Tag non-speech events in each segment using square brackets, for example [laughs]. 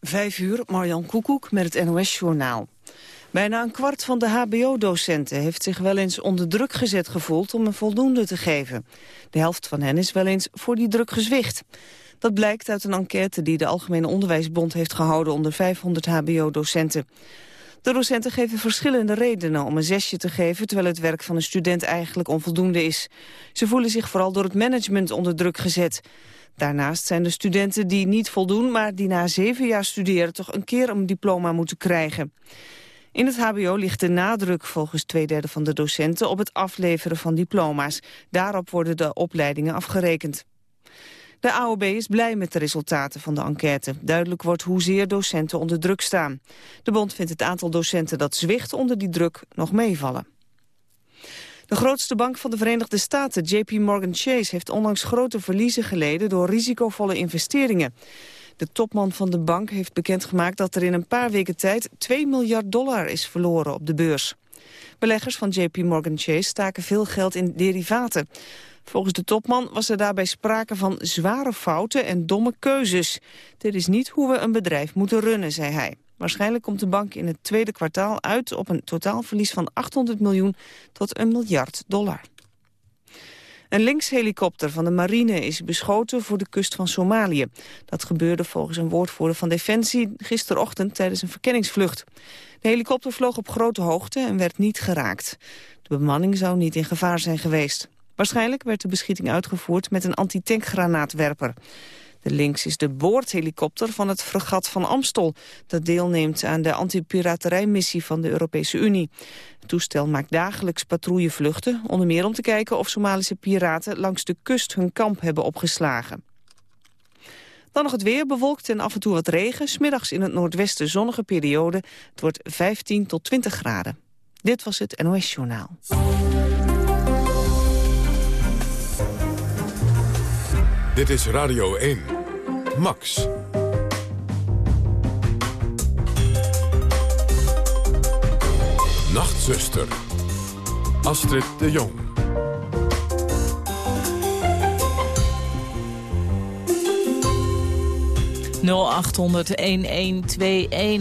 Vijf uur, Marjan Koekoek met het NOS-journaal. Bijna een kwart van de hbo-docenten heeft zich wel eens onder druk gezet gevoeld om een voldoende te geven. De helft van hen is wel eens voor die druk gezwicht. Dat blijkt uit een enquête die de Algemene Onderwijsbond heeft gehouden onder 500 hbo-docenten. De docenten geven verschillende redenen om een zesje te geven... terwijl het werk van een student eigenlijk onvoldoende is. Ze voelen zich vooral door het management onder druk gezet. Daarnaast zijn er studenten die niet voldoen... maar die na zeven jaar studeren toch een keer een diploma moeten krijgen. In het hbo ligt de nadruk volgens twee derde van de docenten... op het afleveren van diploma's. Daarop worden de opleidingen afgerekend. De AOB is blij met de resultaten van de enquête. Duidelijk wordt hoezeer docenten onder druk staan. De bond vindt het aantal docenten dat zwicht onder die druk nog meevallen. De grootste bank van de Verenigde Staten, JP Morgan Chase... heeft onlangs grote verliezen geleden door risicovolle investeringen. De topman van de bank heeft bekendgemaakt dat er in een paar weken tijd 2 miljard dollar is verloren op de beurs. Beleggers van JP Morgan Chase staken veel geld in derivaten. Volgens de topman was er daarbij sprake van zware fouten en domme keuzes. Dit is niet hoe we een bedrijf moeten runnen, zei hij. Waarschijnlijk komt de bank in het tweede kwartaal uit op een totaalverlies van 800 miljoen tot een miljard dollar. Een linkshelikopter van de marine is beschoten voor de kust van Somalië. Dat gebeurde volgens een woordvoerder van Defensie gisterochtend tijdens een verkenningsvlucht. De helikopter vloog op grote hoogte en werd niet geraakt. De bemanning zou niet in gevaar zijn geweest. Waarschijnlijk werd de beschieting uitgevoerd met een antitankgranaatwerper. Links is de boordhelikopter van het fregat van Amstel... dat deelneemt aan de antipiraterijmissie van de Europese Unie. Het toestel maakt dagelijks patrouillevluchten... onder meer om te kijken of Somalische piraten langs de kust hun kamp hebben opgeslagen. Dan nog het weer, bewolkt en af en toe wat regen. Smiddags in het noordwesten zonnige periode. Het wordt 15 tot 20 graden. Dit was het NOS Journaal. Dit is Radio 1. Max. Nachtzuster. Astrid de Jong.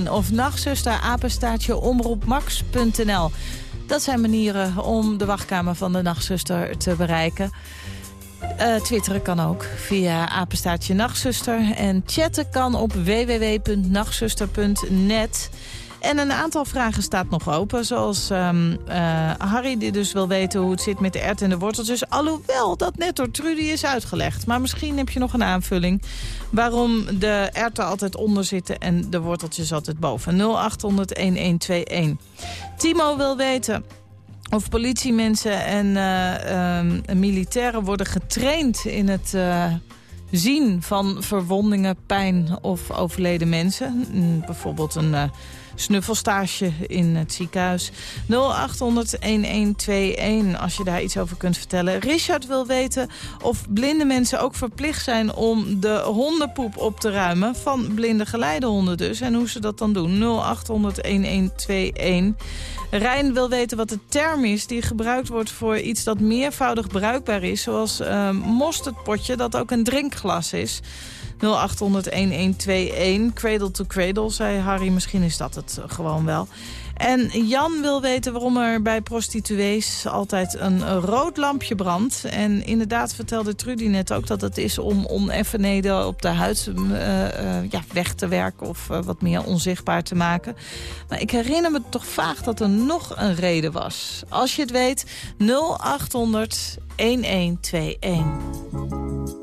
...0800-1121 of nachtzuster, apenstaartje, omroepmax.nl. Dat zijn manieren om de wachtkamer van de nachtzuster te bereiken. Uh, twitteren kan ook via apenstaartje nachtzuster. En chatten kan op www.nachtzuster.net. En een aantal vragen staat nog open. Zoals um, uh, Harry die dus wil weten hoe het zit met de ert en de worteltjes. Alhoewel dat net door Trudy is uitgelegd. Maar misschien heb je nog een aanvulling. Waarom de erten altijd onder zitten en de worteltjes altijd boven. 0800-1121. Timo wil weten of politiemensen en uh, militairen worden getraind in het uh, zien van verwondingen, pijn of overleden mensen. Bijvoorbeeld een uh, snuffelstage in het ziekenhuis. 0800-1121 als je daar iets over kunt vertellen. Richard wil weten of blinde mensen ook verplicht zijn om de hondenpoep op te ruimen. Van blinde geleidehonden dus. En hoe ze dat dan doen. 0800-1121. Rijn wil weten wat de term is die gebruikt wordt voor iets dat meervoudig bruikbaar is. Zoals uh, mosterdpotje dat ook een drinkglas is. 0800-1121, cradle to cradle, zei Harry. Misschien is dat het gewoon wel. En Jan wil weten waarom er bij prostituees altijd een rood lampje brandt. En inderdaad vertelde Trudy net ook dat het is om oneffenheden op de huid uh, uh, ja, weg te werken of uh, wat meer onzichtbaar te maken. Maar ik herinner me toch vaag dat er nog een reden was. Als je het weet, 0800 1121.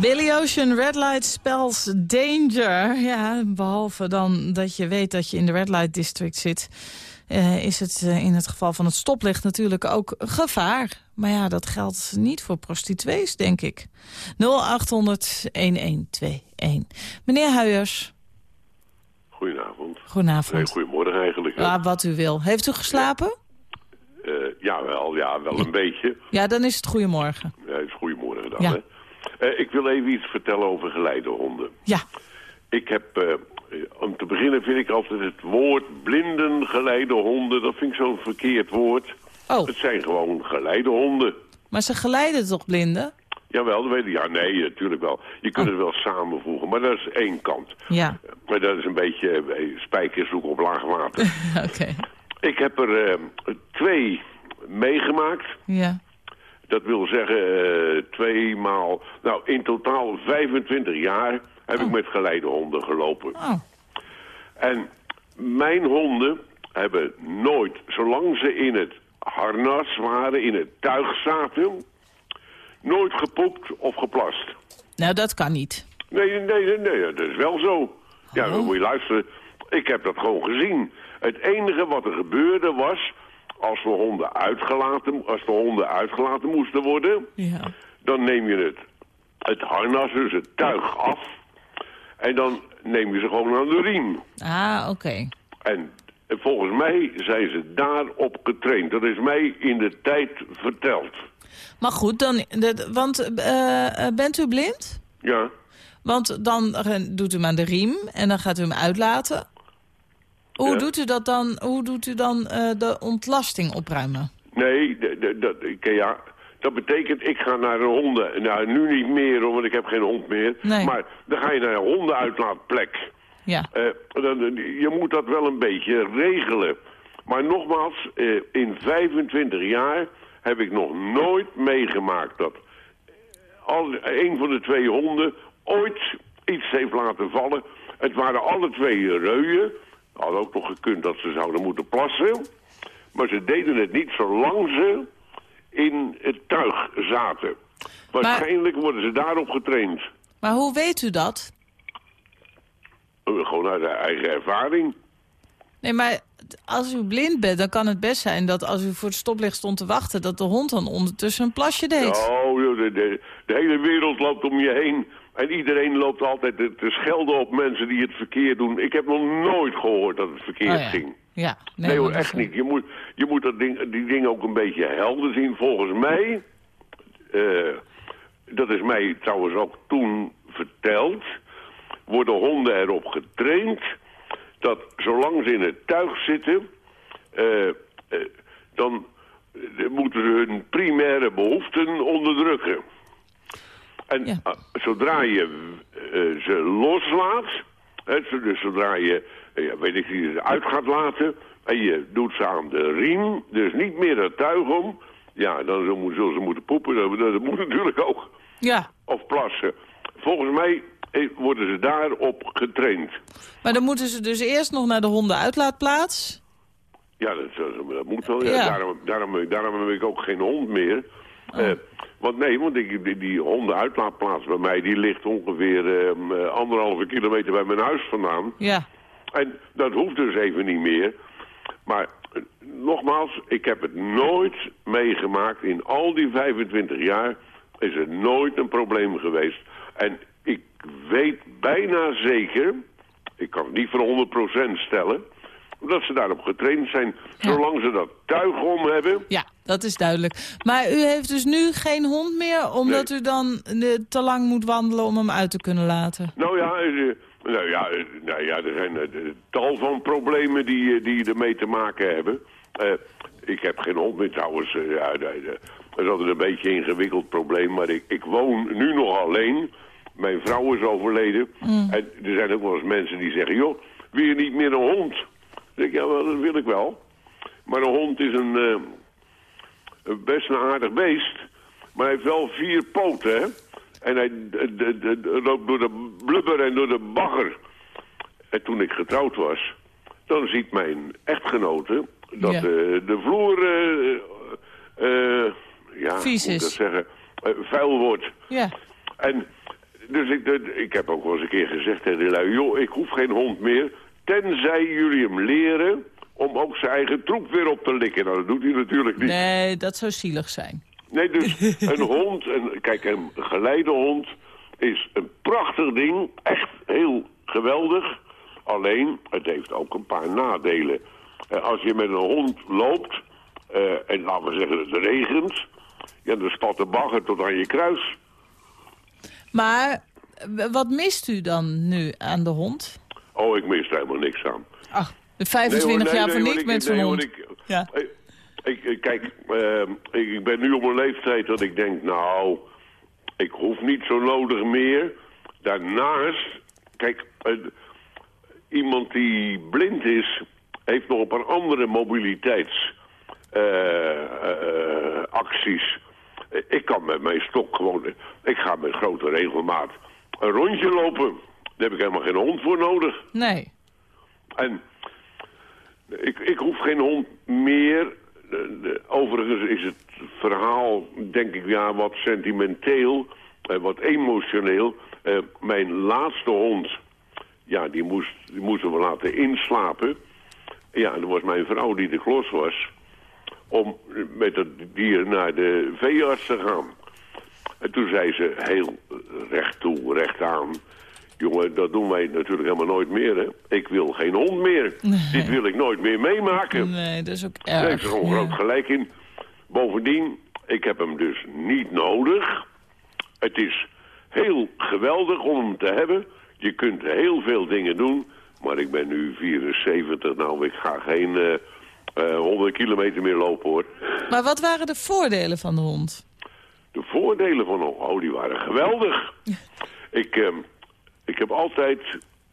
Billy Ocean, Red Light spells danger. Ja, behalve dan dat je weet dat je in de Red Light District zit... Uh, is het uh, in het geval van het stoplicht natuurlijk ook gevaar. Maar ja, dat geldt niet voor prostituees, denk ik. 0800-1121. Meneer Huijers. Goedenavond. Goedenavond. Nee, goedemorgen eigenlijk. Ja, wat u wil. Heeft u geslapen? Ja, uh, ja wel, ja, wel een beetje. Ja, dan is het goedemorgen. Ja, het is goedemorgen dan, Ja. hè. Eh, ik wil even iets vertellen over geleidehonden. Ja. Ik heb, eh, om te beginnen vind ik altijd het woord blinden geleidehonden, dat vind ik zo'n verkeerd woord. Oh, Het zijn gewoon geleidehonden. maar ze geleiden toch blinden? Jawel, dat weet ik. Ja, nee, natuurlijk wel. Je kunt Oh. het wel samenvoegen, maar dat is één kant. Ja, Maar dat is een beetje eh, spijkers zoeken op laag water. [laughs] oké. ik heb er eh, twee meegemaakt. Ja. Dat wil zeggen, eh twee maal... Nou, in totaal 25 jaar heb ik met geleidehonden gelopen. Oh, En mijn honden hebben nooit, zolang ze in het harnas waren, in het tuig zaten... nooit gepoept of geplast. nou dat kan niet. Nee, nee, nee, nee, dat is wel zo. Ja, dan moet je luisteren. Ik heb dat gewoon gezien. Het enige wat er gebeurde was... als, we honden uitgelaten, als de honden uitgelaten moesten worden... Ja. dan neem je het, het harnas, dus het tuig af... en dan neem je ze gewoon aan de riem. Ah, oké. En volgens mij zijn ze daarop getraind. Dat is mij in de tijd verteld. Maar goed, dan, want eh, eh, bent u blind? Ja, Want dan doet u hem aan de riem en dan gaat u hem uitlaten. Hoe Ja. doet u dat dan? Hoe doet u dan eh, de ontlasting opruimen? nee, dat, ja, dat betekent ik ga naar een honden... Nou, nu niet meer, want ik heb geen hond meer. Nee. Maar dan ga je naar een hondenuitlaatplek. Ja. Eh, dan, je moet dat wel een beetje regelen. Maar nogmaals, eh, in 25 jaar heb ik nog nooit meegemaakt dat al, een van de twee honden ooit iets heeft laten vallen. Het waren alle twee reuien. Had ook nog gekund dat ze zouden moeten plassen. Maar ze deden het niet zolang ze in het tuig zaten. Waarschijnlijk worden ze daarop getraind. Maar hoe weet u dat? Eh, Gewoon uit de eigen ervaring. Nee, maar als u blind bent, dan kan het best zijn dat als u voor het stoplicht stond te wachten... dat de hond dan ondertussen een plasje deed. Oh, joh, de, de, de hele wereld loopt om je heen. En iedereen loopt altijd te, schelden op mensen die het verkeerd doen. Ik heb nog nooit gehoord dat het verkeerd Oh ja. ging. Ja. Nee, hoor, echt niet. Je moet, je moet dat ding, die dingen ook een beetje helder zien. Volgens mij, eh, dat is mij trouwens ook toen verteld... worden honden erop getraind... dat zolang ze in het tuig zitten... eh, eh, dan moeten ze hun primaire behoeften onderdrukken. En Ja. eh, zodra je eh, ze loslaat, hè, dus zodra je, eh, ja, weet ik niet, ze uit gaat laten... en je doet ze aan de riem, dus niet meer het tuig om... ja, dan zullen, ze moeten poepen, dat, moet [laughs] natuurlijk ook. Ja, Of plassen. volgens mij worden ze daarop getraind. Maar dan moeten ze dus eerst nog naar de hondenuitlaatplaats. Ja, dat, dat- dat moet wel. Ja. Ja. Daarom, daarom, daarom heb ik ook geen hond meer. Eh, want nee, want ik, die, die hondenuitlaatplaats bij mij... die ligt ongeveer ehm, eh, anderhalve kilometer bij mijn huis vandaan. Ja. En dat hoeft dus even niet meer. Maar eh, nogmaals, ik heb het nooit meegemaakt. In al die 25 jaar is er nooit een probleem geweest. En ik weet bijna zeker, ik kan het niet voor 100% stellen... dat ze daarop getraind zijn. Zolang ze dat tuig om hebben... Ja, dat is duidelijk. Maar u heeft dus nu geen hond meer, omdat u dan eh, te lang moet wandelen om hem uit te kunnen laten. Nou ja, eh, nou ja, eh, nou ja er zijn tal van problemen die, die ermee te maken hebben. Ik heb geen hond meer trouwens. ja, dat is altijd een beetje een ingewikkeld probleem. Maar ik, ik woon nu nog alleen. Mijn vrouw is overleden. En er zijn ook wel eens mensen die zeggen... joh, wil je niet meer een hond? Ik, ja, wel, dat wil ik wel. Maar een hond is een, eh, een best een aardig beest. Maar hij heeft wel vier poten, hè? En hij loopt door de blubber en door de bagger. En toen ik getrouwd was, dan ziet mijn echtgenote dat Ja. eh, de vloer, eh, ja, Vies ik is. dat zeggen, vuil wordt. Ja. En dus ik, ik heb ook wel eens een keer gezegd tegen die lui, joh, ik hoef geen hond meer, tenzij jullie hem leren om ook zijn eigen troep weer op te likken. Nou, dat doet hij natuurlijk niet. Nee, dat zou zielig zijn. Nee, dus [laughs] een hond, een, kijk, een geleidehond is een prachtig ding. Echt heel geweldig. Alleen, het heeft ook een paar nadelen. Eh, als je met een hond loopt, eh, en laten we zeggen het regent... ja, dan spat de bagger tot aan je kruis. Maar wat mist u dan nu aan de hond? Oh, ik mis er helemaal niks aan. Ach, 25 Nee, hoor, nee, jaar nee, voor niks ik- met zo'n hond. ik- Ja. Ik, kijk, ehm, ik, ik ben nu op een leeftijd dat ik denk, nou, ik hoef niet zo nodig meer. Daarnaast, kijk, eh, iemand die blind is, heeft nog een paar andere mobiliteitsacties. ik kan met mijn stok gewoon, ik ga met grote regelmaat een rondje lopen. Daar heb ik helemaal geen hond voor nodig. Nee. En ik, ik hoef geen hond meer. Overigens is het verhaal, denk ik, ja, wat sentimenteel en wat emotioneel. Eh, mijn laatste hond, ja, die, moest, die moesten we laten inslapen. Ja, en dat was mijn vrouw die de klos was. Om met het dier naar de veearts te gaan. En toen zei ze heel recht toe, recht aan... Jongen, dat doen wij natuurlijk helemaal nooit meer, hè. Ik wil geen hond meer. Dit wil ik nooit meer meemaken. Nee, dat is ook Daar heeft erg. ze gewoon Ja. groot gelijk in. Bovendien, ik heb hem dus niet nodig. Het is heel geweldig om hem te hebben. Je kunt heel veel dingen doen. Maar ik ben nu 74, nou, ik ga geen eh, eh, 100 kilometer meer lopen, hoor. Maar wat waren de voordelen van de hond? De voordelen van een oh, die waren geweldig. [laughs] ik, ehm, ik heb altijd,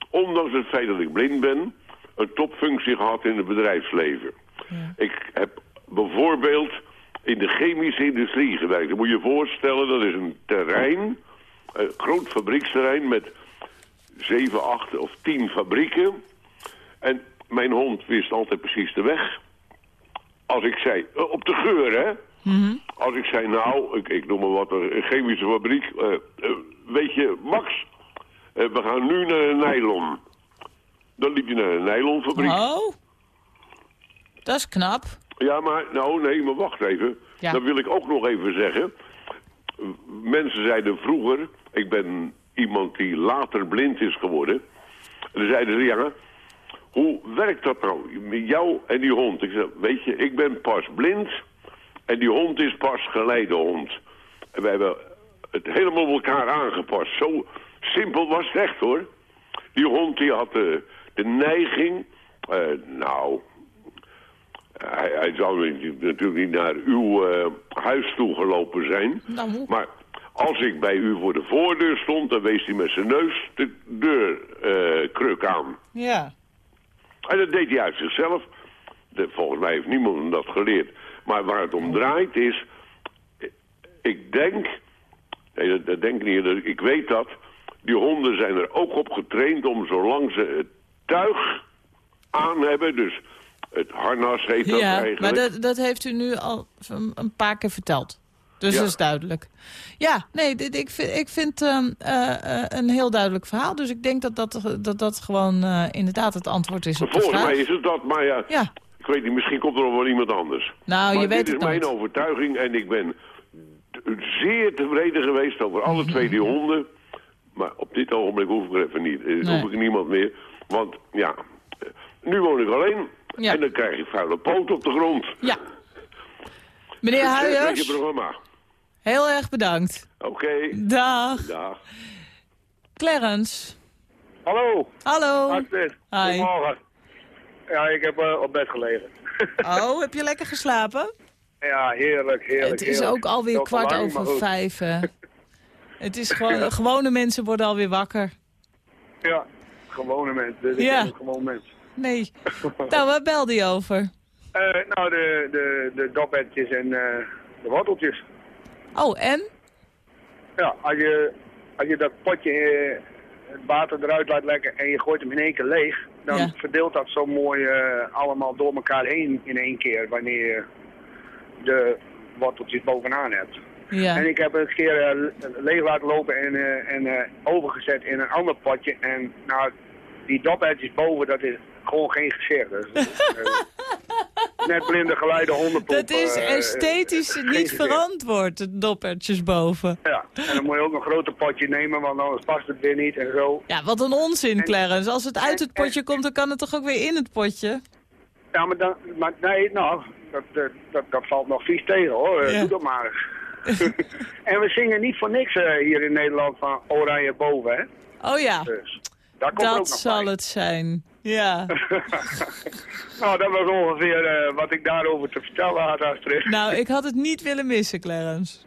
ondanks het feit dat ik blind ben, een topfunctie gehad in het bedrijfsleven. Ik heb bijvoorbeeld in de chemische industrie gewerkt. Dan moet je je voorstellen, dat is een terrein, een groot fabrieksterrein met zeven, acht of tien fabrieken. En mijn hond wist altijd precies de weg. Als ik zei, eh, op de geur hè, als ik zei, nou, ik, ik noem maar wat, een chemische fabriek. eh, eh, weet je, Max, we gaan nu naar een nylon. Dan liep je naar een nylonfabriek. Oh, dat is knap. Ja, maar, nou, nee, maar wacht even. Ja. Dat wil ik ook nog even zeggen. Mensen zeiden vroeger, ik ben iemand die later blind is geworden. En dan zeiden ze, ja, hoe werkt dat nou, met jou en die hond? Ik zei, weet je, ik ben pas blind en die hond is pas geleidehond. En wij hebben het helemaal op elkaar aangepast. Zo simpel was het echt, hoor. Die hond die had de, de neiging, eh, nou, hij, hij zou natuurlijk niet naar uw eh, huis toe gelopen zijn. Nou. Maar als ik bij u voor de voordeur stond, dan wees hij met zijn neus de deurkruk aan. Ja. En dat deed hij uit zichzelf. De- volgens mij heeft niemand hem dat geleerd. Maar waar het om draait is... Ik denk... Nee, dat, dat denk ik niet. Ik weet dat. Die honden zijn er ook op getraind om zolang ze het tuig aan hebben, dus het harnas heeft dat ja, eigenlijk. maar dat, dat heeft u nu al een, paar keer verteld. Dus Ja. dat is duidelijk. Ja, nee, dit, ik vind, ik vind ehm, eh, eh, een heel duidelijk verhaal. Dus ik denk dat dat, dat, dat gewoon eh, inderdaad het antwoord is op de Volgens vraag. mij is het dat, maar ja, Ja, ik weet niet, misschien komt er nog wel iemand anders. nou, maar je weet dit het is mijn nooit. overtuiging en ik ben zeer tevreden geweest over alle twee die [laughs] honden. Maar op dit ogenblik hoef ik er even niet. Eh, Nee. hoef ik niemand meer. Want ja, nu woon ik alleen. Ja. En dan krijg ik vuile poot op de grond. Ja. Meneer Succes met je Huijers, programma. heel erg bedankt. Oké. Dag. Dag. Clarence. Hallo, Hallo. Astrid. Goedemorgen. Ja, ik heb eh, op bed gelegen. [laughs] Oh, heb je lekker geslapen? ja, heerlijk, heerlijk. Het is heerlijk. ook alweer kwart lang, over vijf. [laughs] Het is gewoon, gewone mensen worden alweer wakker. Ja, gewone mensen. Dus Ja. gewoon mens. Nee. [laughs] Nou, waar belde je over? Eh, nou, de, de, de dopetjes en eh, de worteltjes. Oh, en? Ja, als je, als je dat potje eh, het water eruit laat lekken en je gooit hem in één keer leeg, dan Ja. verdeelt dat zo mooi eh, allemaal door elkaar heen in één keer wanneer je de worteltjes bovenaan hebt. En Ja. ik heb een keer eh, le- leeg laten lopen en, eh, en eh, overgezet in een ander potje. En nou, die dopertjes boven, dat is gewoon geen gezicht. Dus, eh, [laughs] net blinde geleide hondenpoep. Dat is eh, esthetisch niet verantwoord, de doppertjes boven. Ja, en dan moet je ook een groter potje nemen, want anders past het weer niet en zo. Ja, wat een onzin, Clarence. Als het uit het potje komt, dan kan het toch ook weer in het potje? Ja, maar, dan, maar nee, nou, dat, dat, dat, dat valt nog vies tegen hoor. Eh, Ja. Doe dat maar eens. [laughs] en we zingen niet voor niks eh, hier in Nederland van oranje boven, hè. Oh ja, Dus daar komt er ook dat nog zal bij. het zijn. Ja. [laughs] Nou, dat was ongeveer eh, wat ik daarover te vertellen had, Astrid. Nou, ik had het niet willen missen, Clarence.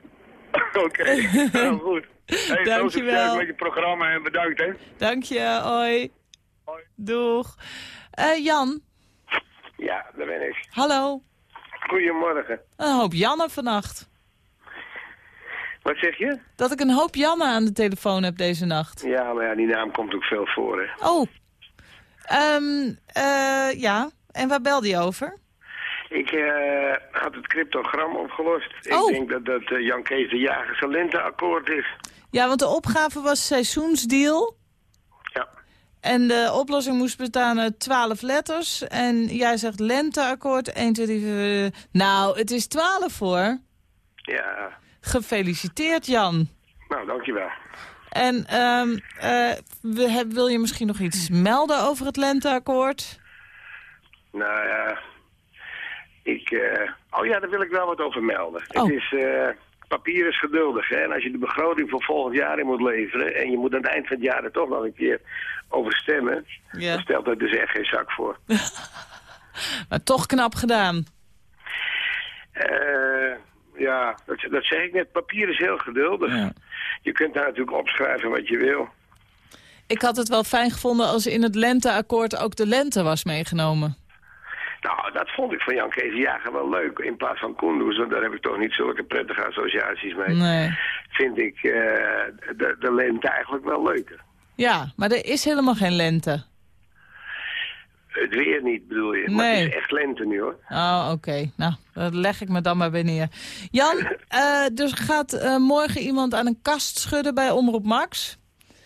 [laughs] Oké, nou goed. Hey, Dankjewel. succes met je programma en bedankt, hè. Dank je, hoi. Hoi. Doeg. Eh, Jan, Ja, daar ben ik. hallo. Goedemorgen. Een hoop Janne vannacht. Wat zeg je? Dat ik een hoop Janne aan de telefoon heb deze nacht. Ja, maar ja, die naam komt ook veel voor, hè. Oh. Ehm eh, ja, en waar belde je over? Ik eh, had het cryptogram opgelost. Oh. Ik denk dat dat eh, Jan Kees de Jager zijn lenteakkoord is. Ja, want de opgave was seizoensdeal. Ja. En de oplossing moest bestaan uit 12 letters. En jij zegt lenteakkoord, 1, 2, 3, 4... Nou, het is 12 hoor. Ja, Gefeliciteerd, Jan. nou, dankjewel. En we- heb- wil je misschien nog iets melden over het lenteakkoord? Nou ja, ik... eh, oh ja, daar wil ik wel wat over melden. Oh. Het is... eh, papier is geduldig, hè. En als je de begroting voor volgend jaar in moet leveren... en je moet aan het eind van het jaar er toch nog een keer over stemmen... Ja. dan stelt er dus echt geen zak voor. [laughs] Maar toch knap gedaan. Eh, ja, dat, dat zeg ik net. Papier is heel geduldig. Ja. Je kunt daar natuurlijk opschrijven wat je wil. Ik had het wel fijn gevonden als in het lenteakkoord ook de lente was meegenomen. Nou, dat vond ik van Jan Kees Jager wel leuk. In plaats van Koendoes, want daar heb ik toch niet zulke prettige associaties mee. Nee. Vind ik eh, de, de lente eigenlijk wel leuker. Ja, maar er is helemaal geen lente. Het weer niet, bedoel je. Maar Nee. het is echt lente nu, hoor. Oh, oké. Nou, dat leg ik me dan maar weer neer. Jan, [laughs] eh dus gaat eh, morgen iemand aan een kast schudden bij Omroep Max.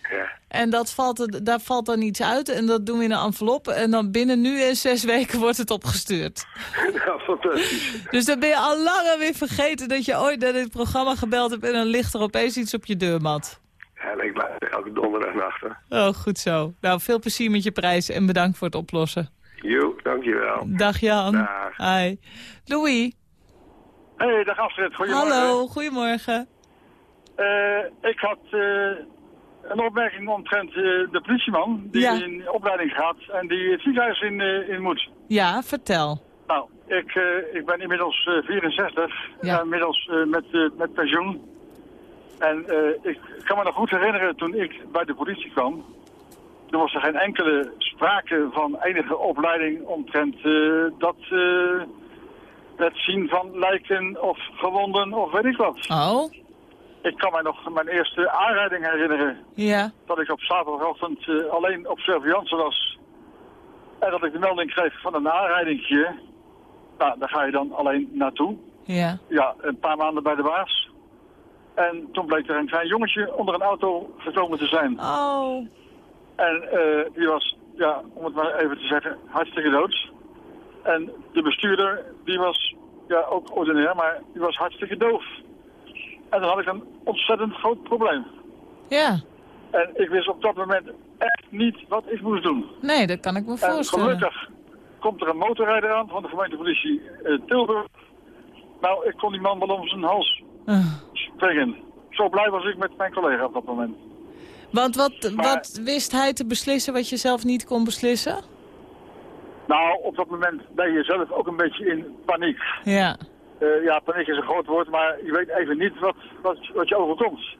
Ja. En dat valt daar valt dan iets uit en dat doen we in een envelop. En dan binnen nu en zes weken wordt het opgestuurd. [laughs] nou, fantastisch. Dus dan ben je al lang weer vergeten dat je ooit naar dit programma gebeld hebt... en dan ligt er opeens iets op je deurmat. Ja, en ik luister elke donderdagnacht, hoor. Oh, goed zo. Nou, veel plezier met je prijs en bedankt voor het oplossen. Jo, dankjewel. Dag Jan. Dag. Hi. Louis. Hey, dag Astrid, goedemorgen. Hallo, goedemorgen. Eh, ik had eh, een opmerking omtrent eh, de politieman die Ja. in opleiding gaat en die het ziekenhuis in, in moet. Ja, vertel. Nou, ik, eh, ik ben inmiddels eh, 64, Ja. inmiddels eh, met, met pensioen. En eh, ik kan me nog goed herinneren toen ik bij de politie kwam. Er was er geen enkele sprake van enige opleiding omtrent eh, dat eh, het zien van lijken of gewonden of weet ik wat. Oh, ik kan mij nog mijn eerste aanrijding herinneren. Ja. Dat ik op zaterdagochtend uh, alleen op surveillance was. En dat ik de melding kreeg van een aanrijdingje. Nou, daar ga je dan alleen naartoe. Ja. Ja, een paar maanden bij de baas. En toen bleek er een klein jongetje onder een auto gekomen te zijn. Oh. En uh, die was, ja, om het maar even te zeggen, hartstikke dood. En de bestuurder, die was ja, ook ordinair, maar die was hartstikke doof. En dan had ik een ontzettend groot probleem. Ja. En ik wist op dat moment echt niet wat ik moest doen. Nee, dat kan ik me voorstellen. En gelukkig komt er een motorrijder aan van de gemeentepolitie uh, Tilburg. Nou, ik kon die man wel om zijn hals springen. Zo blij was ik met mijn collega op dat moment. Want wat, maar, wat wist hij te beslissen wat je zelf niet kon beslissen? Nou, op dat moment ben je zelf ook een beetje in paniek. Ja. Uh, ja, paniek is een groot woord, maar je weet even niet wat, wat, wat je overkomt.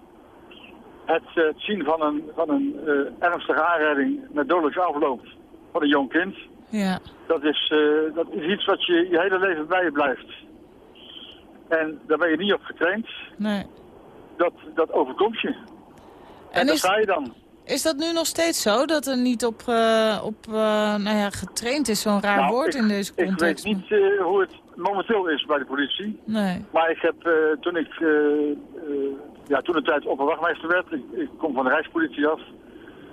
Het, uh, het zien van een, van een uh, ernstige aanrijding met dodelijke afloop van een jong kind... Ja. Dat, is, dat is iets wat je je hele leven bij je blijft. En daar ben je niet op getraind. Nee. Dat, dat overkomt je. En, en daar sta je dan. Is dat nu nog steeds zo, dat er niet op, uh, op uh, nou ja, getraind is, zo'n raar nou, woord ik, in deze context? Ik weet niet uh, hoe het momenteel is bij de politie. Nee. Maar ik heb, toen ik, ja, toen de tijd opperwachtmeester werd, ik, ik, kom van de Rijkspolitie af.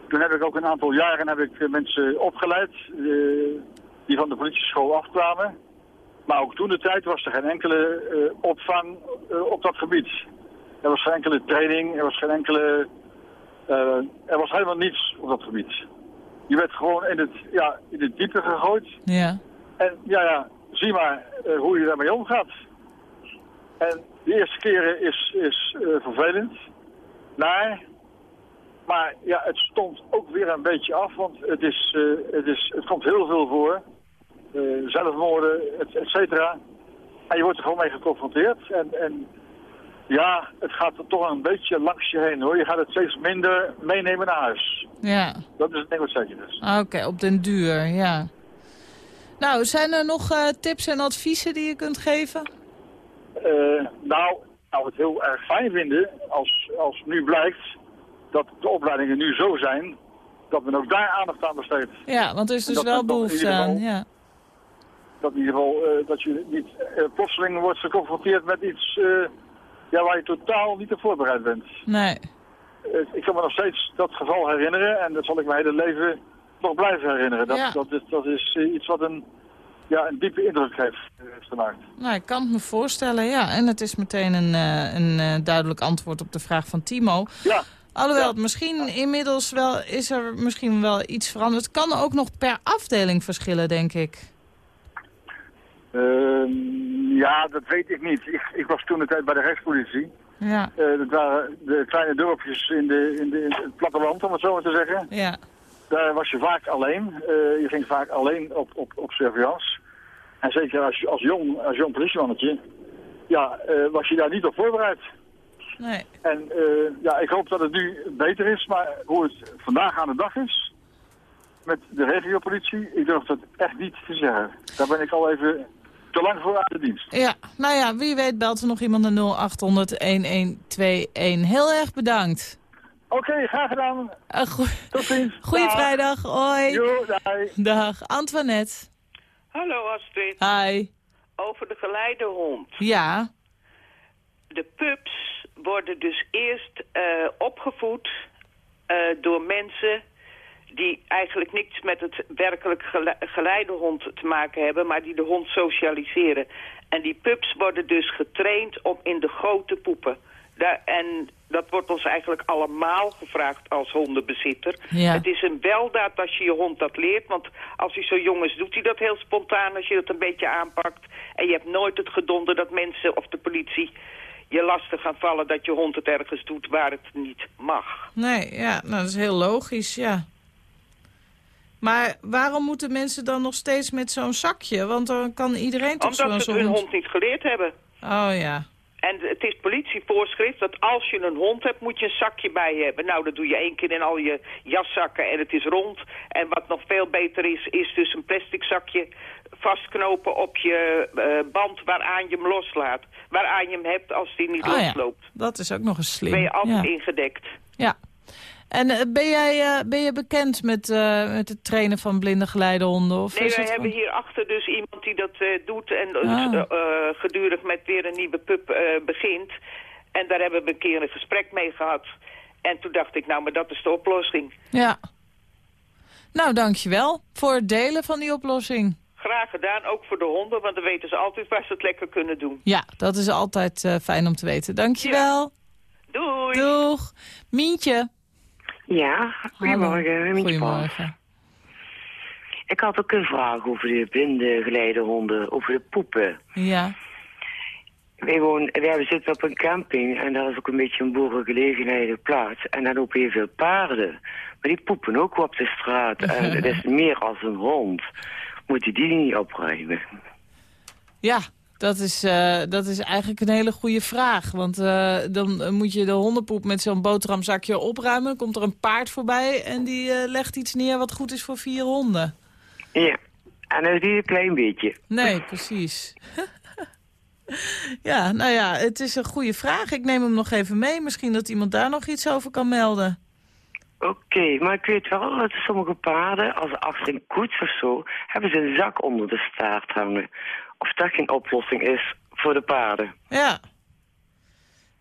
Toen heb ik ook een aantal jaren heb ik mensen opgeleid, die van de politieschool afkwamen. Maar ook toen de tijd was er geen enkele opvang op dat gebied. Er was geen enkele training, er was geen enkele... Uh, er was helemaal niets op dat gebied. Je werd gewoon in het, ja, in het diepe gegooid. Ja. En ja, ja zie maar hoe je daarmee omgaat. En de eerste keren is, is vervelend. Naar. Maar ja, het stond ook weer een beetje af, want het, is, het, is, het komt heel veel voor. Zelfmoorden, et, et cetera. En je wordt er gewoon mee geconfronteerd. En, en ja, het gaat er toch een beetje langs je heen hoor. Je gaat het steeds minder meenemen naar huis. Ja. Dat is het ding wat zeg je dus. Oké, okay, op den duur, ja. Nou, zijn er nog uh, tips en adviezen die je kunt geven? Uh, nou, nou, het heel erg fijn vinden als, als nu blijkt dat de opleidingen nu zo zijn dat men ook daar aandacht aan besteedt. Ja, want er is dus wel behoefte aan, ja. Dat in ieder geval, uh, dat je niet plotseling wordt geconfronteerd met iets ja, waar je totaal niet op voorbereid bent. Nee. Ik kan me nog steeds dat geval herinneren en dat zal ik mijn hele leven nog blijven herinneren. Dat, ja. dat, is, dat is iets wat een, ja, een diepe indruk heeft, heeft gemaakt. Nou, ik kan het me voorstellen, ja. En het is meteen een, een duidelijk antwoord op de vraag van Timo. Ja. Alhoewel, ja. misschien inmiddels wel, is er misschien wel iets veranderd. Het kan ook nog per afdeling verschillen, denk ik. Uh, ja, dat weet ik niet. Ik, ik was toen de tijd bij de rechtspolitie. Ja. Uh, dat waren de kleine dorpjes in, de, in, de, in het platteland, om het zo maar te zeggen. Ja. Daar was je vaak alleen. Uh, je ging vaak alleen op, op, op surveillance. En zeker als, als, jong, als jong politiemannetje, ja, uh, was je daar niet op voorbereid. Nee. En ja, ik hoop dat het nu beter is, maar hoe het vandaag aan de dag is, met de regiopolitie, ik durf dat echt niet te zeggen. Daar ben ik al even te lang voor aan de dienst. Ja, nou ja, wie weet belt er nog iemand naar 0800-1121. Heel erg bedankt. Oké, okay, graag gedaan. Uh, Tot ziens. [laughs] Goeie dag. vrijdag, hoi. Jo, dag. Dag, Antoinette. Hallo Astrid. Hi. Over de geleidehond. Ja. De pups worden dus eerst uh, opgevoed uh, door mensen die eigenlijk niks met het werkelijk gele geleidehond te maken hebben, maar die de hond socialiseren. En die pups worden dus getraind om in de goot te poepen. Daar, en dat wordt ons eigenlijk allemaal gevraagd als hondenbezitter. Ja. Het is een weldaad als je je hond dat leert, want als hij zo jong is doet hij dat heel spontaan als je dat een beetje aanpakt. En je hebt nooit het gedonder dat mensen of de politie je lastig gaan vallen dat je hond het ergens doet waar het niet mag. Nee, ja, nou, dat is heel logisch, ja. Maar waarom moeten mensen dan nog steeds met zo'n zakje? Want dan kan iedereen toch zo'n Omdat ze hun hond... hond niet geleerd hebben. Oh ja. En het is politievoorschrift dat als je een hond hebt, moet je een zakje bij hebben. Nou, dat doe je één keer in al je jaszakken en het is rond. En wat nog veel beter is, is dus een plastic zakje vastknopen op je eh, band waaraan je hem loslaat. Waaraan je hem hebt als die niet Oh ja, losloopt. dat is ook nog eens slim. Ben je altijd ja. ingedekt. Ja. En eh, ben, jij, eh, ben je bekend met, eh, met het trainen van blinde geleidehonden? Of Nee, wij hebben gewoon- hierachter dus iemand die dat doet en dus, Ah. gedurig met weer een nieuwe pup begint. En daar hebben we een keer een gesprek mee gehad. En toen dacht ik, nou, maar dat is de oplossing. Ja. Nou, dankjewel voor het delen van die oplossing. Graag gedaan, ook voor de honden, want dan weten ze altijd waar ze het lekker kunnen doen. Ja, dat is altijd fijn om te weten. Dankjewel. Doei! Doeg. Mientje. Ja, goedemorgen. Goedemorgen. Ik had ook een vraag over de blinde geleidehonden, over de poepen. Ja. Wij, wonen, wij zitten op een camping en daar is ook een beetje een boerengelegenheid plaats. En daar lopen heel veel paarden. Maar die poepen ook op de straat. En [laughs] het is meer als een hond. Moet je die niet opruimen? Ja, dat is, eh, dat is eigenlijk een hele goede vraag. Want eh, dan moet je de hondenpoep met zo'n boterhamzakje opruimen. Dan komt er een paard voorbij en die eh, legt iets neer wat goed is voor vier honden. Ja, en dat is niet een klein beetje. Nee, precies. [laughs] ja, nou ja, het is een goede vraag. Ik neem hem nog even mee. Misschien dat iemand daar nog iets over kan melden. Oké, maar ik weet wel dat sommige paarden, als ze achter een koets of zo, hebben ze een zak onder de staart hangen. Of dat geen oplossing is voor de paarden. Ja.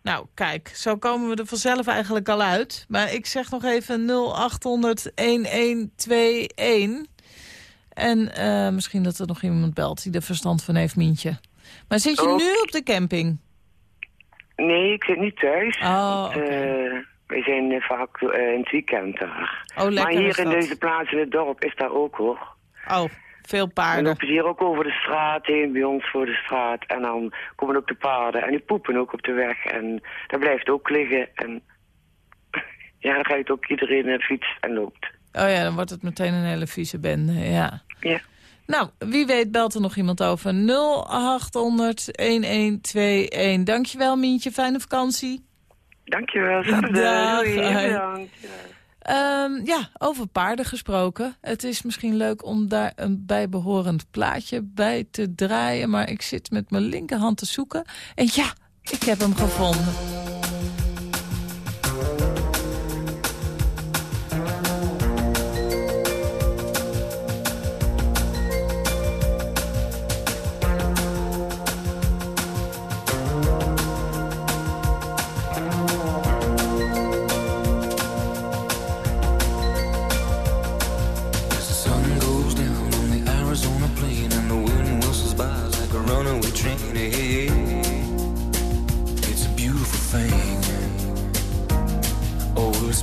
Nou, kijk, zo komen we er vanzelf eigenlijk al uit. Maar ik zeg nog even 0800-1121. En eh, misschien dat er nog iemand belt die er verstand van heeft, Mientje. Maar zit je Oh. nu op de camping? Nee, ik zit niet thuis. Oh, want, eh, wij zijn eh, vaak eh, in het weekend daar. Oh, lekker maar hier in deze plaats in het dorp is daar ook hoor. Oh, veel Dan paarden. lopen ze hier ook over de straat heen, bij ons voor de straat. En dan komen ook de paarden en die poepen ook op de weg. En dat blijft ook liggen. En [laughs] ja, dan rijdt ook iedereen uh, fiets en loopt. Oh ja, dan wordt het meteen een hele vieze bende, ja. Ja. Nou, wie weet belt er nog iemand over. 0800-1121. Dankjewel, Mientje. Fijne vakantie. Dankjewel. Dag, Doei, bedankt. Ehm, ja, over paarden gesproken. Het is misschien leuk om daar een bijbehorend plaatje bij te draaien. Maar ik zit met mijn linkerhand te zoeken. En ja, ik heb hem gevonden.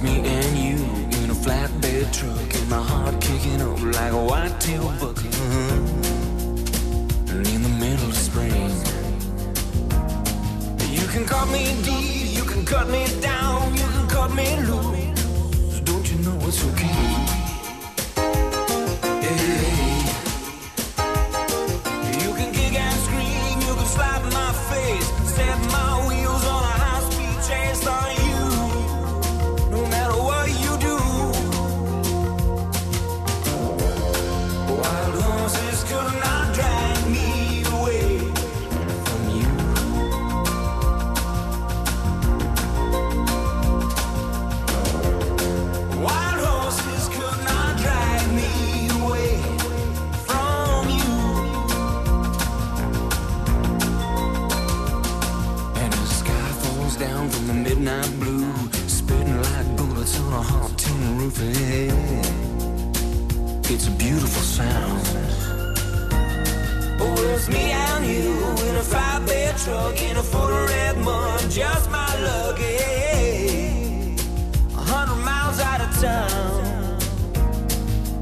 Me and you in a flatbed truck and my heart kicking up like a white-tail buck. Mm-hmm. And in the middle of spring, you can cut me deep, you can cut me down, you can cut me loose. Don't you know it's okay? Down from the midnight blue, spitting like bullets on a hot tin roof. Yeah. It's a beautiful sound. Oh, it's me and you in a five-bed truck in a foot of red mud, just my luck. A hundred miles out of town.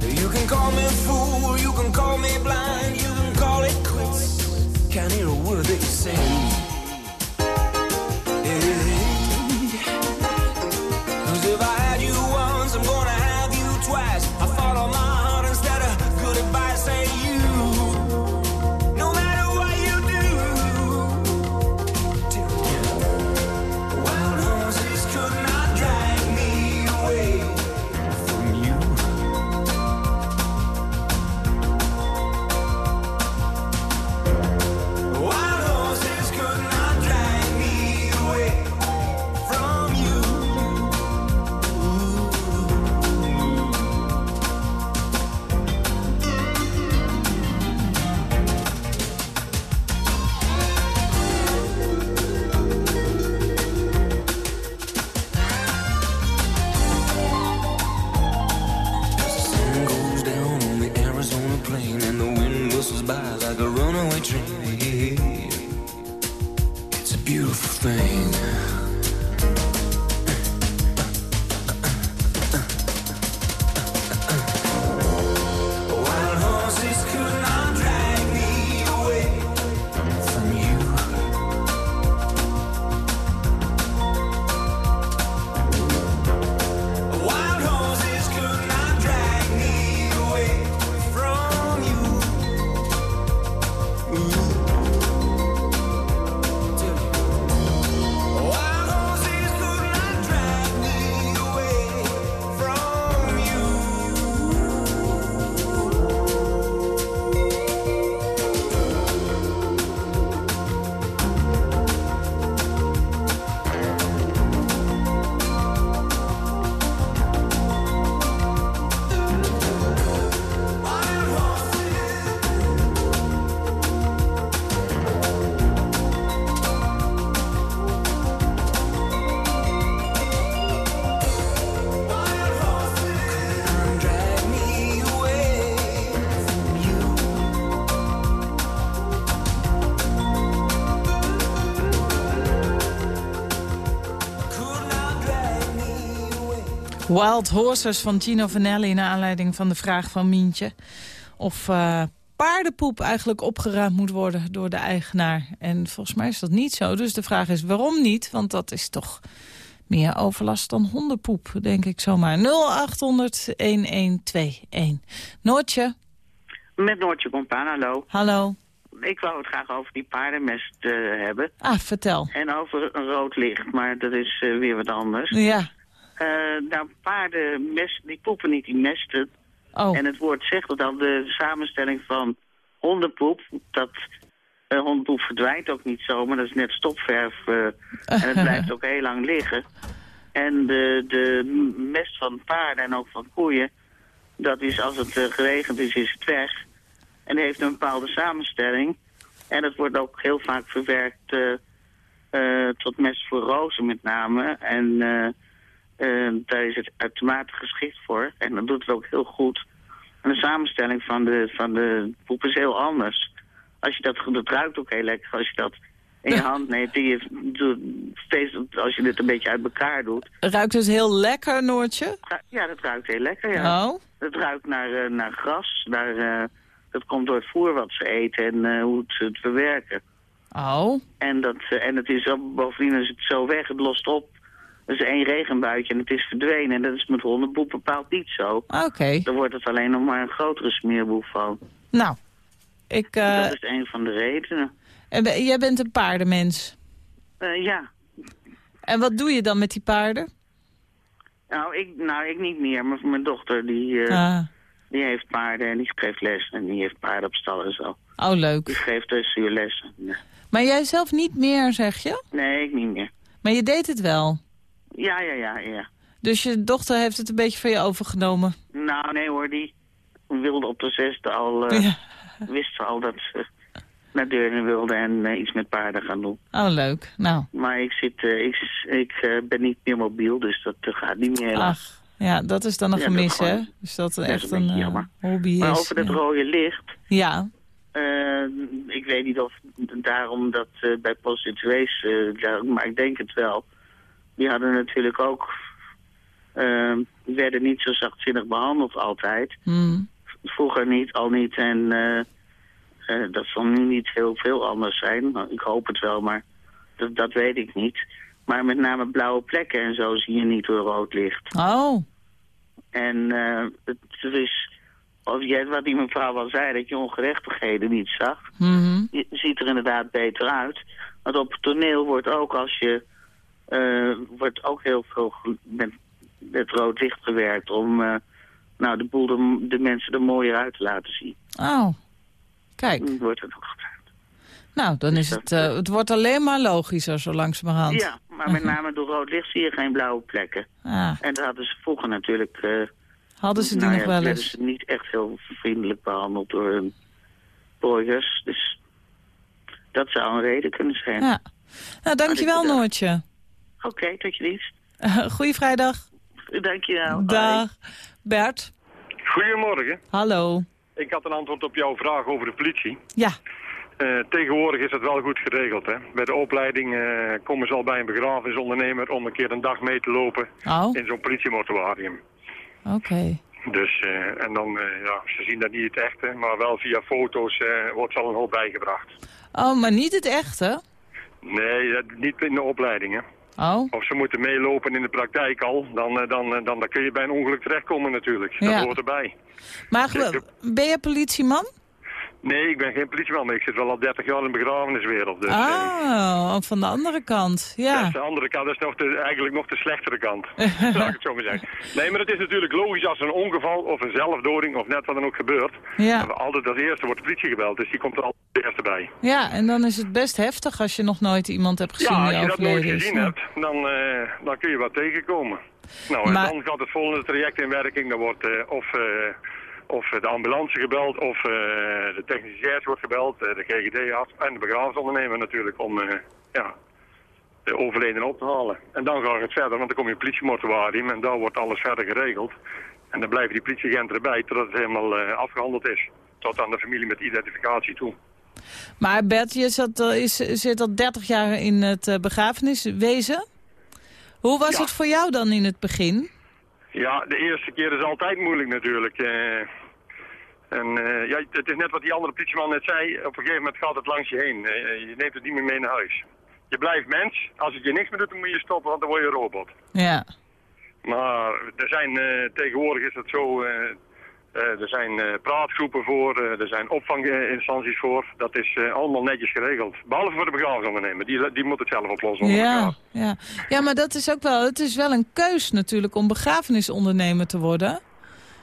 You can call me fool, you can call me blind, you can call it quits. Can't hear a word that you say. Wild Horses van Gino Vanelli... naar aanleiding van de vraag van Mientje... of eh, paardenpoep eigenlijk opgeruimd moet worden door de eigenaar. En volgens mij is dat niet zo. Dus de vraag is waarom niet? Want dat is toch meer overlast dan hondenpoep, denk ik zomaar. 0800-1121. Noortje, Met Noortje Compaan, hallo. hallo. Ik wou het graag over die paardenmest eh, hebben. Ah, vertel. En over een rood licht, maar dat is eh, weer wat anders. Ja. Eh, nou, paardenmest, die poepen niet, die mesten. Oh. En het woord zegt het al, de samenstelling van hondenpoep, dat eh, hondenpoep verdwijnt ook niet zomaar. Dat is net stopverf eh, en het [laughs] blijft ook heel lang liggen. En de, de mest van paarden en ook van koeien, dat is als het eh, geregend is, is het weg. En heeft een bepaalde samenstelling. En dat wordt ook heel vaak verwerkt tot mest voor rozen met name. En eh, eh, daar is het uitermate geschikt voor. En dat doet het ook heel goed. En de samenstelling van de, van de poep is heel anders. Als je dat, dat ruikt ook heel lekker. Als je dat in je hand neemt, je doet steeds, als je dit een beetje uit elkaar doet. Ruikt het heel lekker, Noortje? Ja, dat ruikt heel lekker, ja. Oh. Het ruikt naar, eh, naar gras. Naar, eh, dat komt door het voer wat ze eten en eh, hoe ze het verwerken. Oh. En, dat, en het is bovendien is het zo weg, het lost op. Er is één regenbuitje en het is verdwenen. En dat is met hondenpoep bepaald niet zo. Oké. Dan wordt het alleen nog maar een grotere smeerboel van. Nou, ik... eh, dat is een van de redenen. en ben- jij bent een paardenmens. Eh, ja, En wat doe je dan met die paarden? nou ik, nou ik niet meer. Maar mijn dochter die, eh, Ah. die heeft paarden en die geeft les. En die heeft paarden op stal en zo. Oh, Die leuk. geeft dus lessen. Maar jij zelf niet meer, zeg je? nee, ik niet meer. Maar je deed het wel. Ja, ja, ja, ja. Dus je dochter heeft het een beetje van je overgenomen. Nou, nee hoor, die wilde op de zesde al, eh, Ja. wist ze al dat ze naar Deurne wilde en eh, iets met paarden gaan doen. Oh, leuk. Nou, Maar ik, zit, eh, ik, ik ben niet meer mobiel, dus dat gaat niet meer ach. Ja, dat is dan een Ja, gemis, hè? Dus dat echt een een hobby maar is. over dat ja. rode licht, Ja. ik weet niet of daarom dat bij prostituees, ja, maar ik denk het wel. Die hadden natuurlijk ook, eh, werden niet zo zachtzinnig behandeld altijd. Hmm. Vroeger niet, al niet. En eh, eh, dat zal nu niet heel veel anders zijn. Nou, ik hoop het wel, maar dat, dat weet ik niet. Maar met name blauwe plekken en zo zie je niet door rood licht. Oh. En eh, het, is, of je, wat die mevrouw al zei, dat je ongerechtigheden niet zag. Mhm. Je ziet er inderdaad beter uit. Want op het toneel wordt ook als je... eh, wordt ook heel veel met, met rood licht gewerkt om... eh, nou, de, boel de, de mensen er mooier uit te laten zien. Oh. Kijk. Dan wordt het ook gedaan. Nou, dan is het... eh, het wordt alleen maar logischer zo langzamerhand. Ja, maar met name door rood licht zie je geen blauwe plekken. Ah, En dat hadden ze vroeger natuurlijk... hadden ze die nou nog ja, wel eens? ze niet echt heel vriendelijk behandeld door hun boyers. Dus dat zou een reden kunnen zijn. Ja. Nou, dankjewel. Noortje. Oké, tot je dienst. [laughs] Goeie vrijdag. Dankjewel. Dag. Bert. Goedemorgen. Hallo. Ik had een antwoord op jouw vraag over de politie. Ja. Eh, tegenwoordig is dat wel goed geregeld. Hè? Bij de opleiding eh, komen ze al bij een begrafenisondernemer om een keer een dag mee te lopen Oh, in zo'n politiemortuarium. oké. Dus, eh, en dan, eh, ja, ze zien dat niet het echte, maar wel via foto's eh, wordt al een hoop bijgebracht. Oh, maar niet het echte? Nee, dat- niet in de opleiding, hè. Oh, Of ze moeten meelopen in de praktijk al, dan, eh, dan, eh, dan, dan kun je bij een ongeluk terechtkomen natuurlijk. Ja. Dat hoort erbij. maar ben je politieman? Nee, ik ben geen politieman, maar ik zit wel al 30 jaar in de begrafeniswereld. Dus, eh, Oh, van de andere kant. Dat Ja. is de andere kant, dat is nog de, eigenlijk nog de slechtere kant. [laughs] Laat ik het zo maar zeggen. Nee, maar het is natuurlijk logisch als een ongeval of een zelfdoding of net wat dan ook gebeurt. Ja. Altijd als eerste wordt de politie gebeld, dus die komt er altijd als eerste bij. ja, en dan is het best heftig als je nog nooit iemand hebt gezien ja, als die je dat nooit overleden is. gezien Ja. hebt, dan, eh, dan kun je wat tegenkomen. Nou, en Maar- dan gaat het volgende traject in werking. Dan wordt eh, of, of de ambulance gebeld, of eh, de technische wordt gebeld, eh, de GGD-arts en de begrafenisondernemer natuurlijk om eh, ja, de overledene op te halen. En dan gaat het verder, want dan kom je politiemortuarium en daar wordt alles verder geregeld. En dan blijven die politieagenten erbij totdat het helemaal eh, afgehandeld is. Tot aan de familie met identificatie toe. Maar Bert, je zat, is, zit al 30 jaar in het eh, begrafeniswezen. Hoe was Ja. het voor jou dan in het begin? Ja, de eerste keer is altijd moeilijk natuurlijk. eh. en eh, ja, het is net wat die andere politieman net zei. Op een gegeven moment gaat het langs je heen. Eh, je neemt het niet meer mee naar huis. Je blijft mens. Als het je niks meer doet, dan moet je stoppen, want dan word je een robot. Ja. Maar er zijn, tegenwoordig is het zo... eh, er zijn eh, praatgroepen voor, eh, er zijn opvanginstanties voor. Dat is allemaal netjes geregeld. Behalve voor de begrafenisondernemer. Die, die moet het zelf oplossen. Ja, ja. ja, maar dat is ook wel, het is wel een keus natuurlijk om begrafenisondernemer te worden.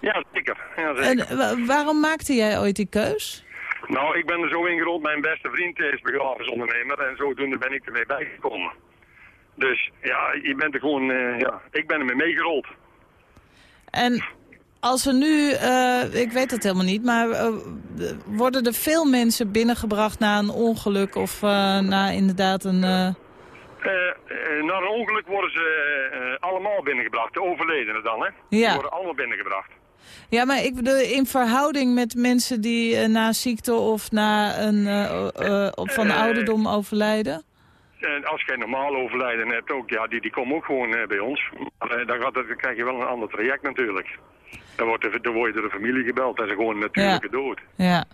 Ja, zeker. Ja, zeker. En wa- waarom maakte jij ooit die keus? Nou, ik ben er zo ingerold. Mijn beste vriend is begrafenisondernemer en zodoende ben ik ermee bijgekomen. Dus ja, je bent er gewoon, ja, ik ben ermee meegerold. En als er nu, eh, ik weet het helemaal niet, maar eh, worden er veel mensen binnengebracht na een ongeluk of eh, na inderdaad een... na een ongeluk worden ze allemaal binnengebracht, de overledenen dan, hè? Die Ja. worden allemaal binnengebracht. Ja, maar ik bedoel in verhouding met mensen die na ziekte of na een van ouderdom overlijden? En als je normaal overlijden hebt ook, ja, die, die komen ook gewoon bij ons. Maar dan, gaat het, dan krijg je wel een ander traject natuurlijk. Dan, wordt de, dan word je door de familie gebeld, dat is gewoon een natuurlijke dood. Ja.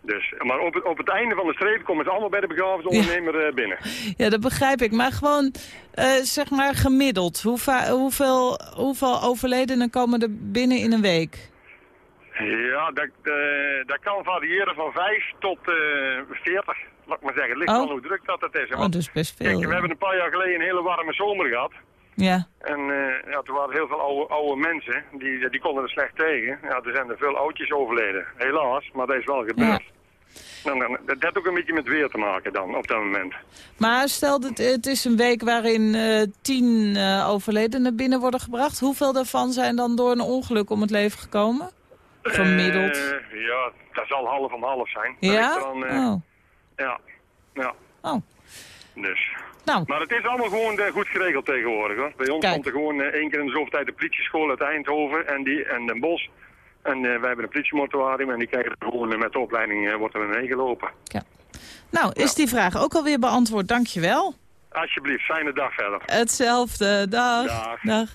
Dus, maar op het, op het einde van de streep komen ze allemaal bij de begrafenisondernemer eh, binnen. ja, dat begrijp ik. Maar gewoon, eh, zeg maar gemiddeld. Hoe hoeveel, hoeveel overledenen komen er binnen in een week? Ja, dat, eh, dat kan variëren van 5 tot eh 40. Laat ik maar zeggen. Het ligt Oh. aan hoe druk dat het is. Oh, Want, dus best kijk, veel. we hebben een paar jaar geleden een hele warme zomer gehad. Ja. En eh, ja, toen waren heel veel oude, oude mensen, die, die konden er slecht tegen. Ja, er zijn er veel oudjes overleden. Helaas, maar dat is wel gebeurd. Nou, dan, dat heeft ook een beetje met weer te maken dan, op dat moment. Maar stel dat het is een week waarin eh, tien eh, overledenen binnen worden gebracht. Hoeveel daarvan zijn dan door een ongeluk om het leven gekomen? Gemiddeld. Ja, dat zal half om half zijn. Ja? eh, oh. Ja, ja. Oh. Dus. Nou. Maar het is allemaal gewoon eh, goed geregeld tegenwoordig. Hoor. Bij ons Kijk. komt er gewoon eh, één keer in de zoveel tijd de politieschool uit Eindhoven en, die, en Den Bosch. En eh, wij hebben een politiemortuarium en die krijgen er gewoon met de opleiding eh, wordt er meegelopen. Nou, is die vraag ook alweer beantwoord. Dankjewel. Alsjeblieft, fijne dag verder. Hetzelfde. Dag. Dag. Dag.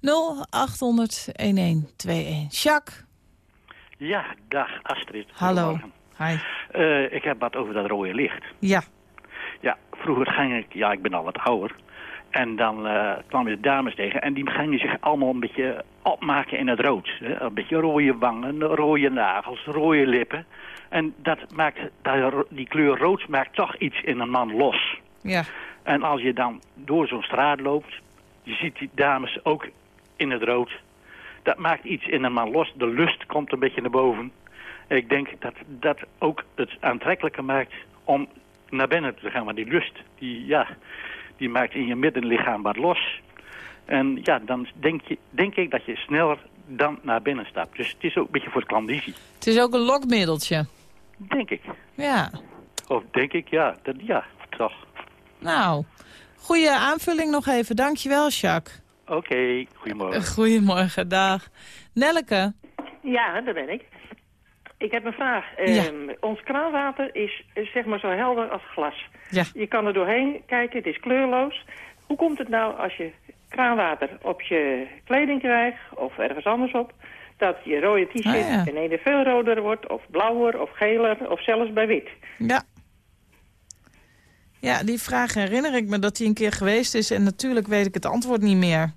0800 1121. Jacques. Ja, dag Astrid. Hallo. Goedemorgen. Hi. Eh, ik heb wat over dat rode licht. Ja. Ja, vroeger ging ik, ja ik ben al wat ouder. En dan eh, kwamen de dames tegen en die gingen zich allemaal een beetje opmaken in het rood. Hè? Een beetje rode wangen, rode nagels, rode lippen. En dat maakt, die kleur rood maakt toch iets in een man los. Ja. En als je dan door zo'n straat loopt, je ziet die dames ook in het rood. Dat maakt iets in een man los. De lust komt een beetje naar boven. Ik denk dat dat ook het aantrekkelijker maakt om naar binnen te gaan. Want die lust, die, ja, die maakt in je middenlichaam wat los. En ja, dan denk, je, denk ik dat je sneller dan naar binnen stapt. Dus het is ook een beetje voor klandizie. Het is ook een lokmiddeltje. Denk ik. Ja. Of denk ik, ja. Dat, ja, toch. Nou, goede aanvulling nog even. Dankjewel, Jacques. Oké, goedemorgen. Goedemorgen, dag. Nelleke. Ja, daar ben ik. Ik heb een vraag. Ja. Ehm, ons kraanwater is, is zeg maar zo helder als glas. Ja. Je kan er doorheen kijken, het is kleurloos. Hoe komt het nou als je kraanwater op je kleding krijgt of ergens anders op... dat je rode t-shirt Ah, ja. ineens veel roder wordt of blauwer of geler of zelfs bij wit? Ja. Ja, die vraag herinner ik me dat die een keer geweest is... en natuurlijk weet ik het antwoord niet meer.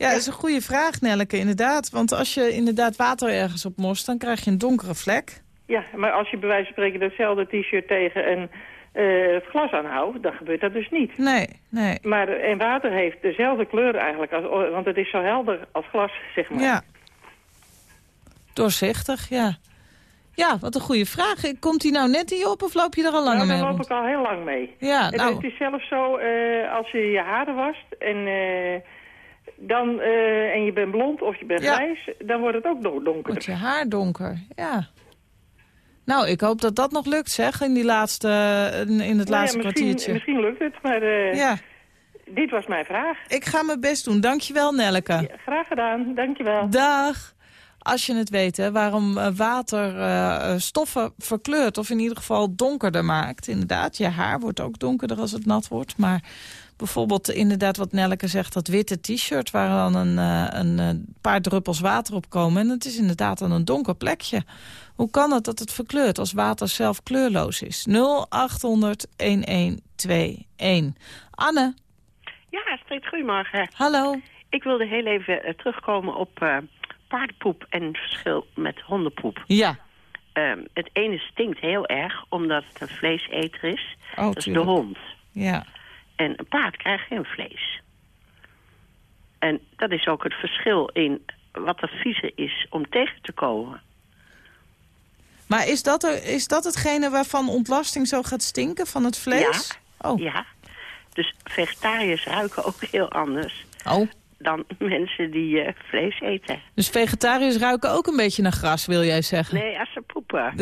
Ja, dat is een goede vraag, Nelleke, inderdaad. Want als je inderdaad water ergens op morst... dan krijg je een donkere vlek. Ja, maar als je bij wijze van spreken datzelfde t-shirt tegen een, het glas aanhoudt... dan gebeurt dat dus niet. Nee, nee. Maar en water heeft dezelfde kleur eigenlijk, als, want het is zo helder als glas, zeg maar. Ja. Doorzichtig, ja. Ja, wat een goede vraag. Komt die nou net niet op of loop je er al langer Nou, mee daar loop ik al heel lang mee. Ja, En nou. Het is zelfs zo, eh, als je je haren wast en, eh, dan, eh, en je bent blond of je bent Ja. grijs, dan wordt het ook donkerder. Wordt je haar donker, ja. Nou, ik hoop dat dat nog lukt, zeg, in, die laatste, in, in het Nou ja, laatste misschien, kwartiertje. Misschien lukt het, maar eh, Ja. dit was mijn vraag. Ik ga mijn best doen. Dankjewel, Nelleke. Graag gedaan, dankjewel. Dag. Als je het weet, hè, waarom eh, water eh, eh, stoffen verkleurt... of in ieder geval donkerder maakt. Inderdaad, je haar wordt ook donkerder als het nat wordt. Maar bijvoorbeeld inderdaad wat Nelleke zegt... dat witte t-shirt waar dan een, eh, een eh, paar druppels water op komen... en het is inderdaad dan een donker plekje. Hoe kan het dat het verkleurt als water zelf kleurloos is? 0800-1121. Anne, Ja, Astrid, goedemorgen. hallo. Ik wilde heel even eh, terugkomen op eh, paardenpoep en het verschil met hondenpoep. Ja. Ehm, het ene stinkt heel erg omdat het een vleeseter is. Oh, dat is de hond. Ja. En een paard krijgt geen vlees. En dat is ook het verschil in wat er viezer is om tegen te komen. Maar is dat, er, is dat hetgene waarvan ontlasting zo gaat stinken van het vlees? Ja, ja. Dus vegetariërs ruiken ook heel anders Oh. dan mensen die eh, vlees eten. Dus vegetariërs ruiken ook een beetje naar gras, wil jij zeggen? Nee, als ze poepen.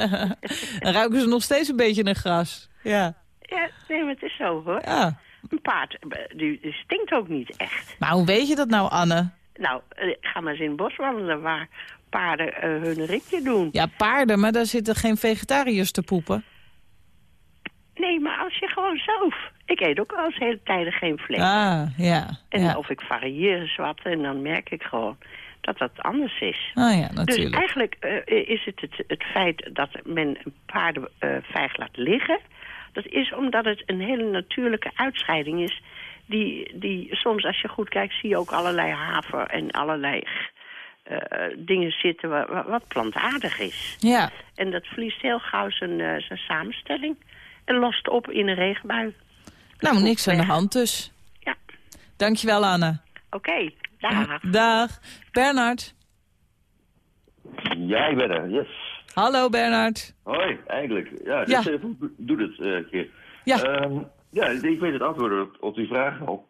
[laughs] Dan ruiken ze nog steeds een beetje naar gras. Ja. Ja, nee, maar het is zo hoor. Ja. Een paard, eh, die, die stinkt ook niet echt. Maar hoe weet je dat nou, Anne? Nou, eh, ga maar eens in het bos wandelen waar paarden eh, hun ritje doen. Ja, paarden, maar daar zitten geen vegetariërs te poepen. Nee, maar als je gewoon zelf... Ik eet ook al eens hele tijden geen vlees. Ah, ja. en ja. of ik varieer eens wat en dan merk ik gewoon dat dat anders is. Ah ja, Dus natuurlijk. eigenlijk eh, is het, het het feit dat men paarden vijg laat liggen... dat is omdat het een hele natuurlijke uitscheiding is... Die, die soms, als je goed kijkt, zie je ook allerlei haver en allerlei eh, dingen zitten wa- wa- wat plantaardig is. Ja. En dat verliest heel gauw zijn, eh, zijn samenstelling en lost op in een regenbui. Nou, niks aan de hand dus. Ja. Dankjewel, Anne. Oké, dag. Dag. Bernard. Ja, ik ben er, yes. Hallo, Bernard. Hoi, eindelijk. Ja, dus, eh, doe het eh, een keer. Ja. Ehm, ja, ik weet het antwoord op, op die vraag al.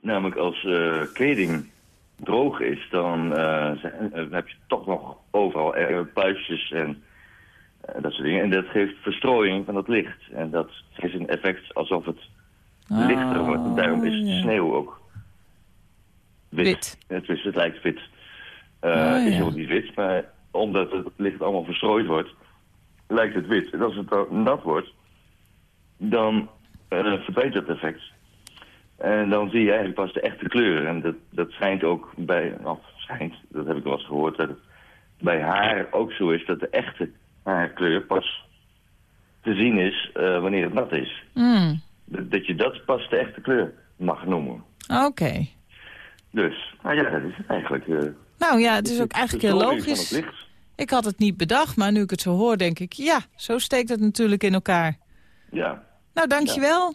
Namelijk als eh, kleding droog is, dan eh, zijn- eh, heb je toch nog overal eh, puistjes en eh, dat soort dingen. En dat geeft verstrooiing van het licht. En dat heeft een effect alsof het Ah, lichter wordt. Daarom is ja. sneeuw ook wit. Het, is, het lijkt wit. Eh Ah, is ook niet wit, maar omdat het licht allemaal verstrooid wordt, lijkt het wit. En als het dan nat wordt, dan eh verbetert het effect. En dan zie je eigenlijk pas de echte kleur. En dat, dat schijnt ook bij, of schijnt, dat heb ik wel eens gehoord, dat het bij haar ook zo is dat de echte haarkleur pas te zien is eh, wanneer het nat is. Hmm. Dat, dat je dat pas de echte kleur mag noemen. Oké. Dus, nou ja, dat is het eigenlijk. eh, Nou ja, het is ook eigenlijk heel logisch. Ik had het niet bedacht, maar nu ik het zo hoor, denk ik... ja, zo steekt het natuurlijk in elkaar. Ja. Nou, dankjewel.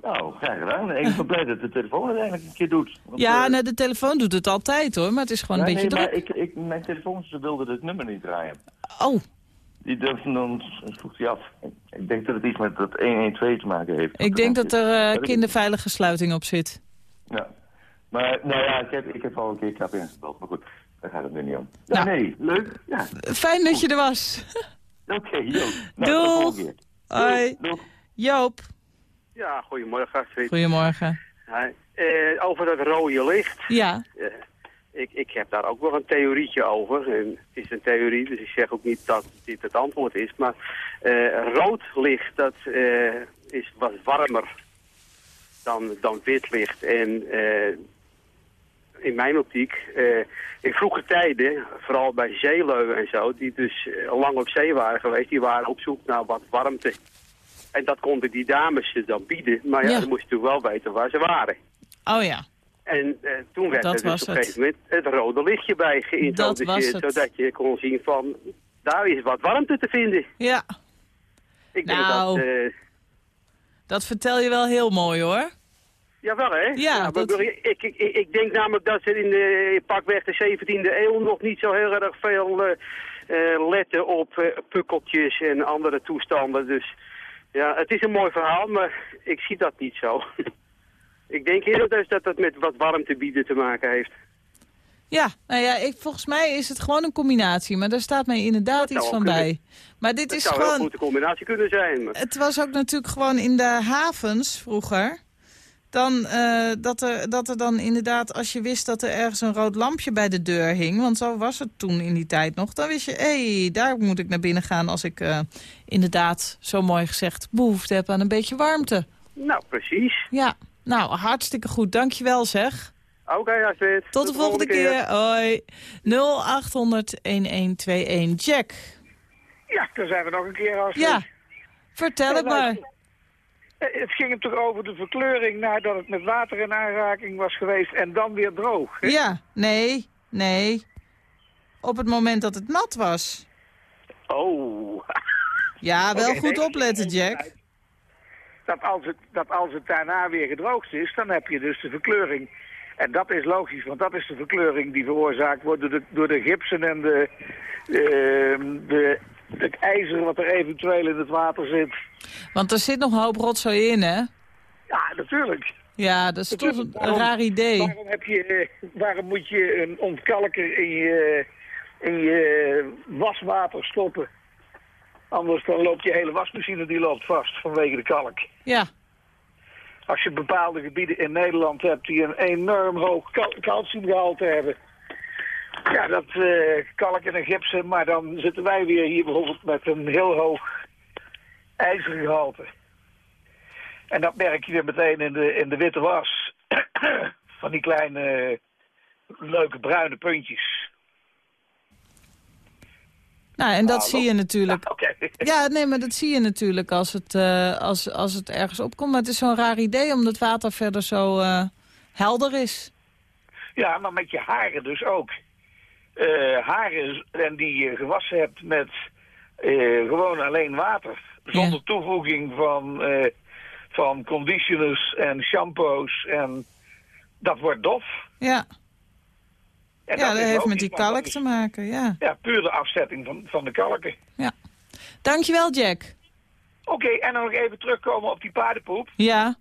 Nou, graag gedaan. Ik ben blij dat de telefoon het eigenlijk een keer doet. Want, Ja, eh, nou, de telefoon doet het altijd hoor, maar het is gewoon ja, een beetje nee, druk. maar ik, ik, mijn telefoon ze wilde het nummer niet draaien. Oh. Die durfde dan, vroeg hij af. Ik, denk dat het iets met dat 112 te maken heeft. Ik denk dat er ik- kinderveilige sluiting op zit. Ja. Maar, nou ja, ik heb, ik heb al een keer KPN gebeld, maar goed, daar gaat het nu niet om. Ja, Nou. nee, leuk. Ja. Fijn dat je er was. [laughs] Oké. Nou, Doeg. de volgende keer. Hoi. Doeg. Joop. Ja, goedemorgen Astrid. Goedemorgen. Ja, eh, over dat rode licht. Ja. Eh, ik, ik heb daar ook wel een theorietje over. En het is een theorie, dus ik zeg ook niet dat dit het antwoord is. Maar eh, rood licht, dat eh, is wat warmer dan, dan wit licht. En eh, in mijn optiek, eh, in vroege tijden, vooral bij zeeleeuwen en zo, die dus eh, lang op zee waren geweest, die waren op zoek naar wat warmte. En dat konden die dames ze dan bieden, maar ja, Ja. dan moest je toch wel weten waar ze waren. Oh ja. En eh, toen werd Dat er dus op een gegeven moment het rode lichtje bij geïntroduceerd, Dat zodat je kon zien van, daar is wat warmte te vinden. Ja. Ik denk Nou. dat... eh, Dat vertel je wel heel mooi hoor. Jawel, hè? Ja, maar dat- bedoel, Ik, ik, ik, ik denk namelijk dat ze in de pakweg de 17e eeuw nog niet zo heel erg veel eh, eh, letten op eh, pukkeltjes en andere toestanden. Dus ja, het is een mooi verhaal, maar ik zie dat niet zo. [laughs] ik denk eerder dus dat dat met wat warmte bieden te maken heeft. Ja, nou ja, ik, volgens mij is het gewoon een combinatie. Maar daar staat mij inderdaad iets wel van kunnen. bij. Maar dit Het is zou een heel gewoon... goede combinatie kunnen zijn. Maar... Het was ook natuurlijk gewoon in de havens vroeger. Dan, eh, dat, er, dat er dan inderdaad, als je wist dat er ergens een rood lampje bij de deur hing... want zo was het toen in die tijd nog... dan wist je, hé, hey, daar moet ik naar binnen gaan... als ik eh, inderdaad, zo mooi gezegd, behoefte heb aan een beetje warmte. Nou, precies. Ja, nou, hartstikke goed. Dankjewel zeg. Oké, Astrid. Tot de volgende keer. Hoi. 0800-1121. Jack. Ja, daar zijn we nog een keer als. Ja, vertel het maar. Eh, Het ging hem toch over de verkleuring nadat het met water in aanraking was geweest en dan weer droog. hè? Ja, nee, nee. Op het moment dat het nat was. Oh. Ja, [laughs] wel goed nee, opletten, Jack. Dat als, het, dat als het daarna weer gedroogd is, dan heb je dus de verkleuring. En dat is logisch, want dat is de verkleuring die veroorzaakt wordt door de, door de gipsen en de, ehm, de, het ijzer wat er eventueel in het water zit. Want er zit nog een hoop rotzooi in, hè? Ja, natuurlijk. Ja, dat is toch een, Waarom- raar idee. Waarom, heb je, eh, waarom moet je een ontkalker in je, in je waswater stoppen? Anders dan loopt je hele wasmachine die loopt vast vanwege de kalk. Ja, Als je bepaalde gebieden in Nederland hebt die een enorm hoog cal calciumgehalte hebben. Ja, dat eh, kalk en gipsen, maar dan zitten wij weer hier bijvoorbeeld met een heel hoog ijzergehalte. En dat merk je weer meteen in de, in de witte was. [clears throat] Van die kleine eh, leuke bruine puntjes. nou en dat zie je natuurlijk. [laughs] Ja, nee, maar dat zie je natuurlijk als het, eh, als, als het ergens opkomt. Maar het is zo'n raar idee omdat het water verder zo eh, helder is. Ja, maar met je haren dus ook. Eh, haren en die je gewassen hebt met eh, gewoon alleen water. Zonder toevoeging van, eh, van conditioners en shampoos. En dat wordt dof. Ja, En ja dat heeft met die kalk is, te maken, ja. Ja, puur de afzetting van, van de kalken. ja. Dankjewel, Jack. Oké, en dan nog even terugkomen op die paardenpoep. Ja,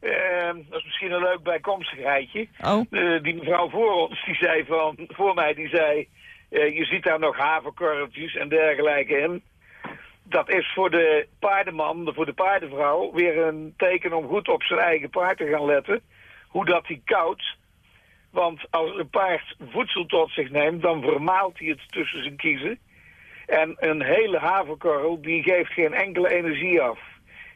Eh, dat is misschien een leuk bijkomstigheidje. oh. Eh, die mevrouw voor ons, die zei van, voor mij, die zei... eh, je ziet daar nog haverkorreltjes en dergelijke in. Dat is voor de paardenman, voor de paardenvrouw... weer een teken om goed op zijn eigen paard te gaan letten. Hoe dat hij koudt. Want als een paard voedsel tot zich neemt... dan vermaalt hij het tussen zijn kiezen. En een hele haverkorrel, die geeft geen enkele energie af.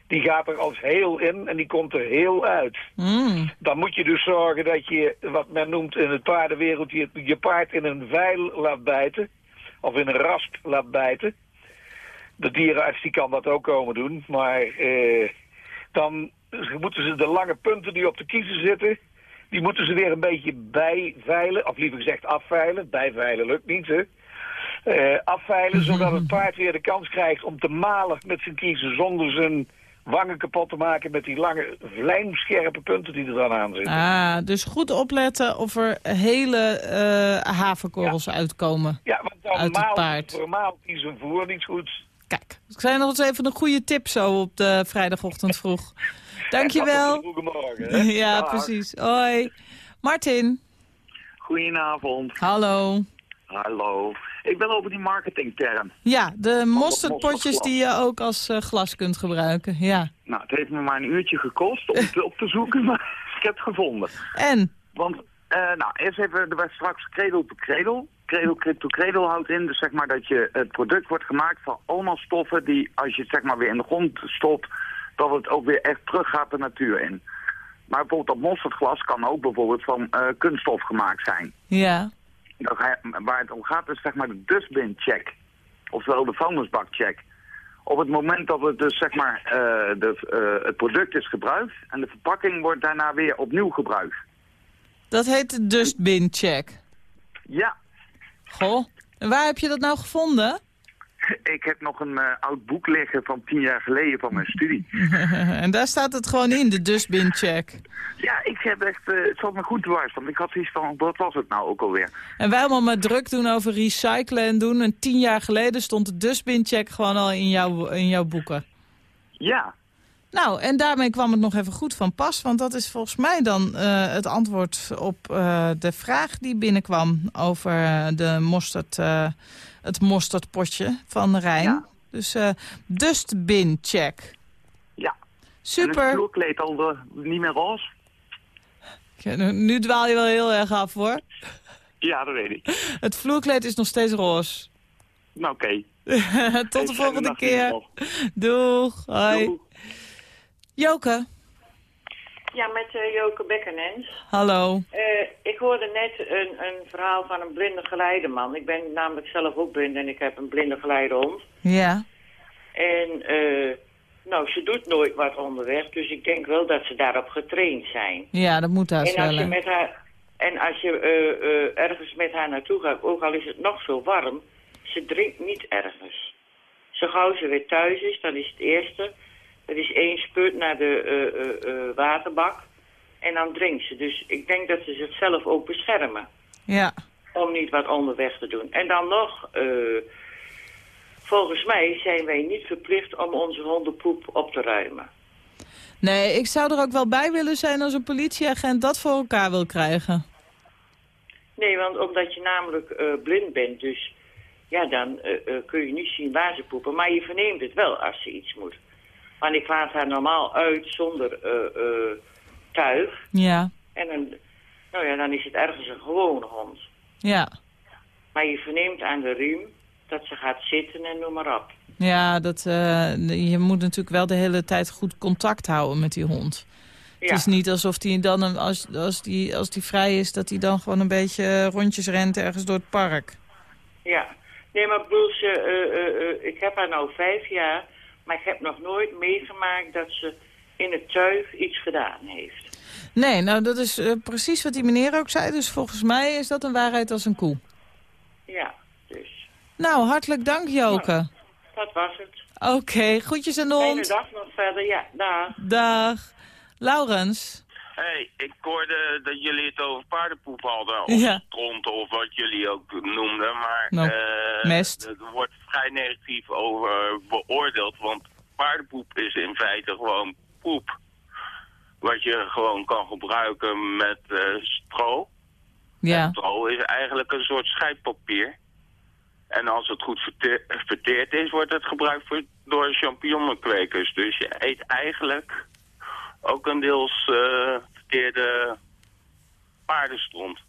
Die gaat er als heel in en die komt er heel uit. Mm. Dan moet je dus zorgen dat je, wat men noemt in het paardenwereld, je, je paard in een veil laat bijten. Of in een rasp laat bijten. De dierenarts die kan dat ook komen doen. Maar eh, dan moeten ze de lange punten die op de kiezen zitten... die moeten ze weer een beetje bijveilen. Of liever gezegd afveilen. Bijveilen lukt niet, hè. Eh, afveilen, zodat het paard weer de kans krijgt om te malen met zijn kiezen... zonder zijn wangen kapot te maken met die lange vlijmscherpe punten die er dan aan zitten. Ah, dus goed opletten of er hele eh haverkorrels uitkomen Ja, want dan uit het maalt, paard. vermaalt hij zijn voer niet goed. Kijk, ik zei nog eens even een goede tip zo op de vrijdagochtend vroeg. [laughs] Dankjewel. Goedemorgen. hè? [laughs] Ja, Dag. precies. Hoi. Martin. Goedenavond. Hallo. Hallo. Ik ben over die marketingterm. Ja, de mosterdpotjes die je ook als eh, glas kunt gebruiken. Ja. Nou, het heeft me maar een uurtje gekost om het op te zoeken, [laughs] maar ik heb het gevonden. En? Want Eh, nou, eerst even, er was straks cradle to cradle. Cradle to cradle houdt in, dus zeg maar dat je, het product wordt gemaakt van allemaal stoffen die, als je het zeg maar weer in de grond stopt, dat het ook weer echt terug gaat de natuur in. Maar bijvoorbeeld dat mosterdglas kan ook bijvoorbeeld van eh, kunststof gemaakt zijn. Ja. Dat hij- waar het om gaat is zeg maar de dustbin check. Oftewel de vuilnisbak check. Op het moment dat het dus zeg maar eh, de, eh, het product is gebruikt en de verpakking wordt daarna weer opnieuw gebruikt. Dat heet de dustbin check. Ja, Goh. En waar heb je dat nou gevonden? Ik heb nog een eh, oud boek liggen van tien jaar geleden van mijn studie. [laughs] en daar staat het gewoon in, de dustbin check. Ja, ik heb echt, eh, het zat me goed dwars, want ik had zoiets van, wat was het nou ook alweer? En wij allemaal maar druk doen over recyclen en doen. En tien jaar geleden stond de dustbin check gewoon al in jouw, in jouw boeken. Ja, Nou, en daarmee kwam het nog even goed van pas. Want dat is volgens mij dan eh, het antwoord op de vraag die binnenkwam... over de mosterd, het mosterdpotje van Rijn. Dus eh dustbin check. Ja. En Super. het vloerkleed al eh, niet meer roze? Ja, nu, nu dwaal je wel heel erg af, hoor. Ja, dat weet ik. Het vloerkleed is nog steeds roze. Nou, oké. [laughs] Tot de volgende keer. Doeg. Hoi. Joke, Ja, met eh, Joke Bekkenens. hallo. Eh, ik hoorde net een, een verhaal van een blinde geleideman. Ik ben namelijk zelf ook blind en ik heb een blinde geleidehond. Ja. En eh, nou, ze doet nooit wat onderweg, dus ik denk wel dat ze daarop getraind zijn. Ja, dat moet haast en als je met haar en als je ergens met haar naartoe gaat, ook al is het nog zo warm, ze drinkt niet ergens. Zo gauw ze weer thuis is, dan is het eerste, dat is één spurt naar de eh, eh, eh, waterbak en dan drinkt ze. Dus ik denk dat ze zichzelf ook beschermen Ja. om niet wat onderweg te doen. En dan nog, volgens mij zijn wij niet verplicht om onze hondenpoep op te ruimen. Nee, ik zou er ook wel bij willen zijn als een politieagent dat voor elkaar wil krijgen. Nee, want omdat je namelijk blind bent, dus ja, dan kun je niet zien waar ze poepen. Maar je verneemt het wel als ze iets moet. Want ik laat haar normaal uit zonder eh, tuig. Ja. En dan, nou ja, dan is het ergens een gewone hond. Ja. Maar je verneemt aan de riem dat ze gaat zitten en noem maar op. Ja, dat, eh, je moet natuurlijk wel de hele tijd goed contact houden met die hond. Ja. Het is niet alsof die dan, een, als, als, die, als die vrij is, dat hij dan gewoon een beetje rondjes rent ergens door het park. Ja. Nee, maar eh, ik heb haar nou vijf jaar, maar ik heb nog nooit meegemaakt dat ze in het tuig iets gedaan heeft. Nee, nou dat is eh, precies wat die meneer ook zei. Dus volgens mij is dat een waarheid als een koe. Ja, dus Nou, hartelijk dank Joke. dat was het. Oké, groetjes aan de Fijne dag nog verder, ja, dag. Dag. Laurens. Hey, ik hoorde dat jullie het over paardenpoep hadden. Of Ja. of wat jullie ook noemden. Maar Nou, eh, mest. er wordt vrij negatief over beoordeeld. Want paardenpoep is in feite gewoon poep. Wat je gewoon kan gebruiken met eh, stro. Ja. Stro is eigenlijk een soort scheidpapier. En als het goed verte- verteerd is, wordt het gebruikt voor, door champignonkwekers. Dus je eet eigenlijk ook een deels eh, verteerde paardenstront.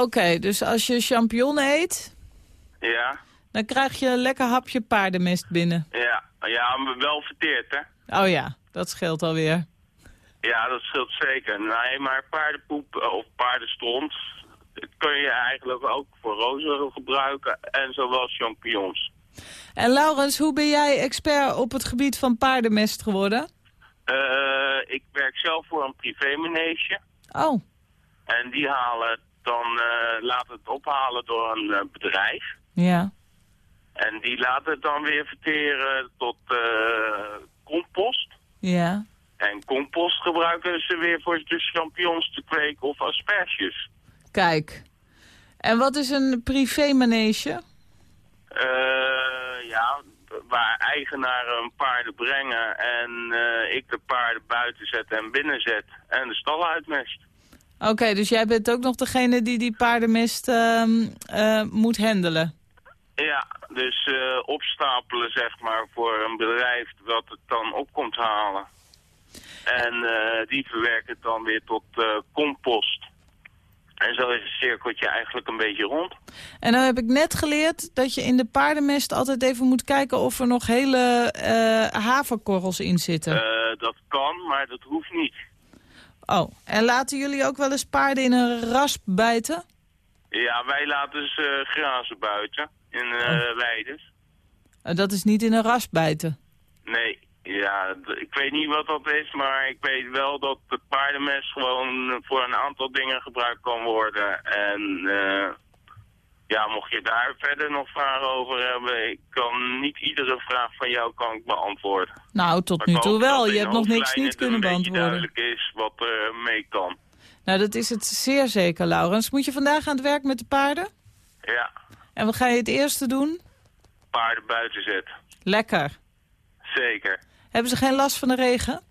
Oké, dus als je champignon eet, Ja, dan krijg je een lekker hapje paardenmest binnen. ja, ja, maar wel verteerd, hè? Oh ja, dat scheelt alweer. Ja, dat scheelt zeker. Nee, maar paardenpoep eh, of paardenstront kun je eigenlijk ook voor rozen gebruiken en zowel champignons. En Laurens, hoe ben jij expert op het gebied van paardenmest geworden? Eh, ik werk zelf voor een privémanege. Oh, En die halen dan, eh laten het ophalen door een eh, bedrijf. ja. En die laten het dan weer verteren tot compost. Ja. En compost gebruiken ze weer voor de champignons te kweken of asperges. Kijk. En wat is een privémanege? Eh, ja, waar eigenaren paarden brengen en eh, ik de paarden buiten zet en binnen zet en de stal uitmest. Oké, dus jij bent ook nog degene die die paardenmest ehm, eh, moet handelen. Ja, dus eh, opstapelen zeg maar voor een bedrijf dat het dan op komt halen. En die verwerken het dan weer tot compost. En zo is het cirkeltje eigenlijk een beetje rond. En dan heb ik net geleerd dat je in de paardenmest altijd even moet kijken of er nog hele eh, haverkorrels in zitten. Eh, dat kan, maar dat hoeft niet. Oh, en laten jullie ook wel eens paarden in een rasp bijten? Ja, wij laten ze eh, grazen buiten in weides. Eh, dat is niet in een rasp bijten. Nee, ja, ik weet niet wat dat is, maar ik weet wel dat het paardenmes gewoon voor een aantal dingen gebruikt kan worden. En eh, ja, mocht je daar verder nog vragen over hebben, ik kan niet iedere vraag van jou kan ik beantwoorden. Nou, tot nu toe wel. Je hebt nog niks niet kunnen beantwoorden. duidelijk is wat er mee kan. Nou, dat is het zeer zeker, Laurens. Moet je vandaag aan het werk met de paarden? Ja, En wat ga je het eerste doen? paarden buiten zetten. Lekker. Zeker. Hebben ze geen last van de regen?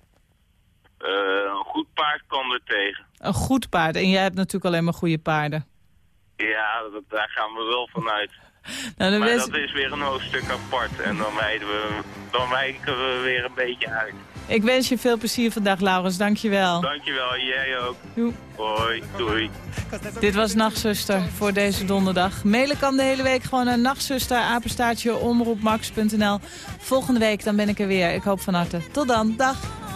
Eh, een goed paard kan er tegen. Een goed paard. En jij hebt natuurlijk alleen maar goede paarden. Ja, dat, daar gaan we wel vanuit. [laughs] Nou, dan maar dat is weer een hoofdstuk apart. En dan we, dan wijken we weer een beetje uit. Ik wens je veel plezier vandaag, Laurens. Dank je wel. Dankjewel, jij ook. Joe. Hoi, doei. Dit was Nachtzuster voor deze donderdag. Mailen kan de hele week gewoon naar nachtzuster, apenstaartje, omroepmax.nl. Volgende week dan ben ik er weer. Ik hoop van harte. Tot dan. Dag.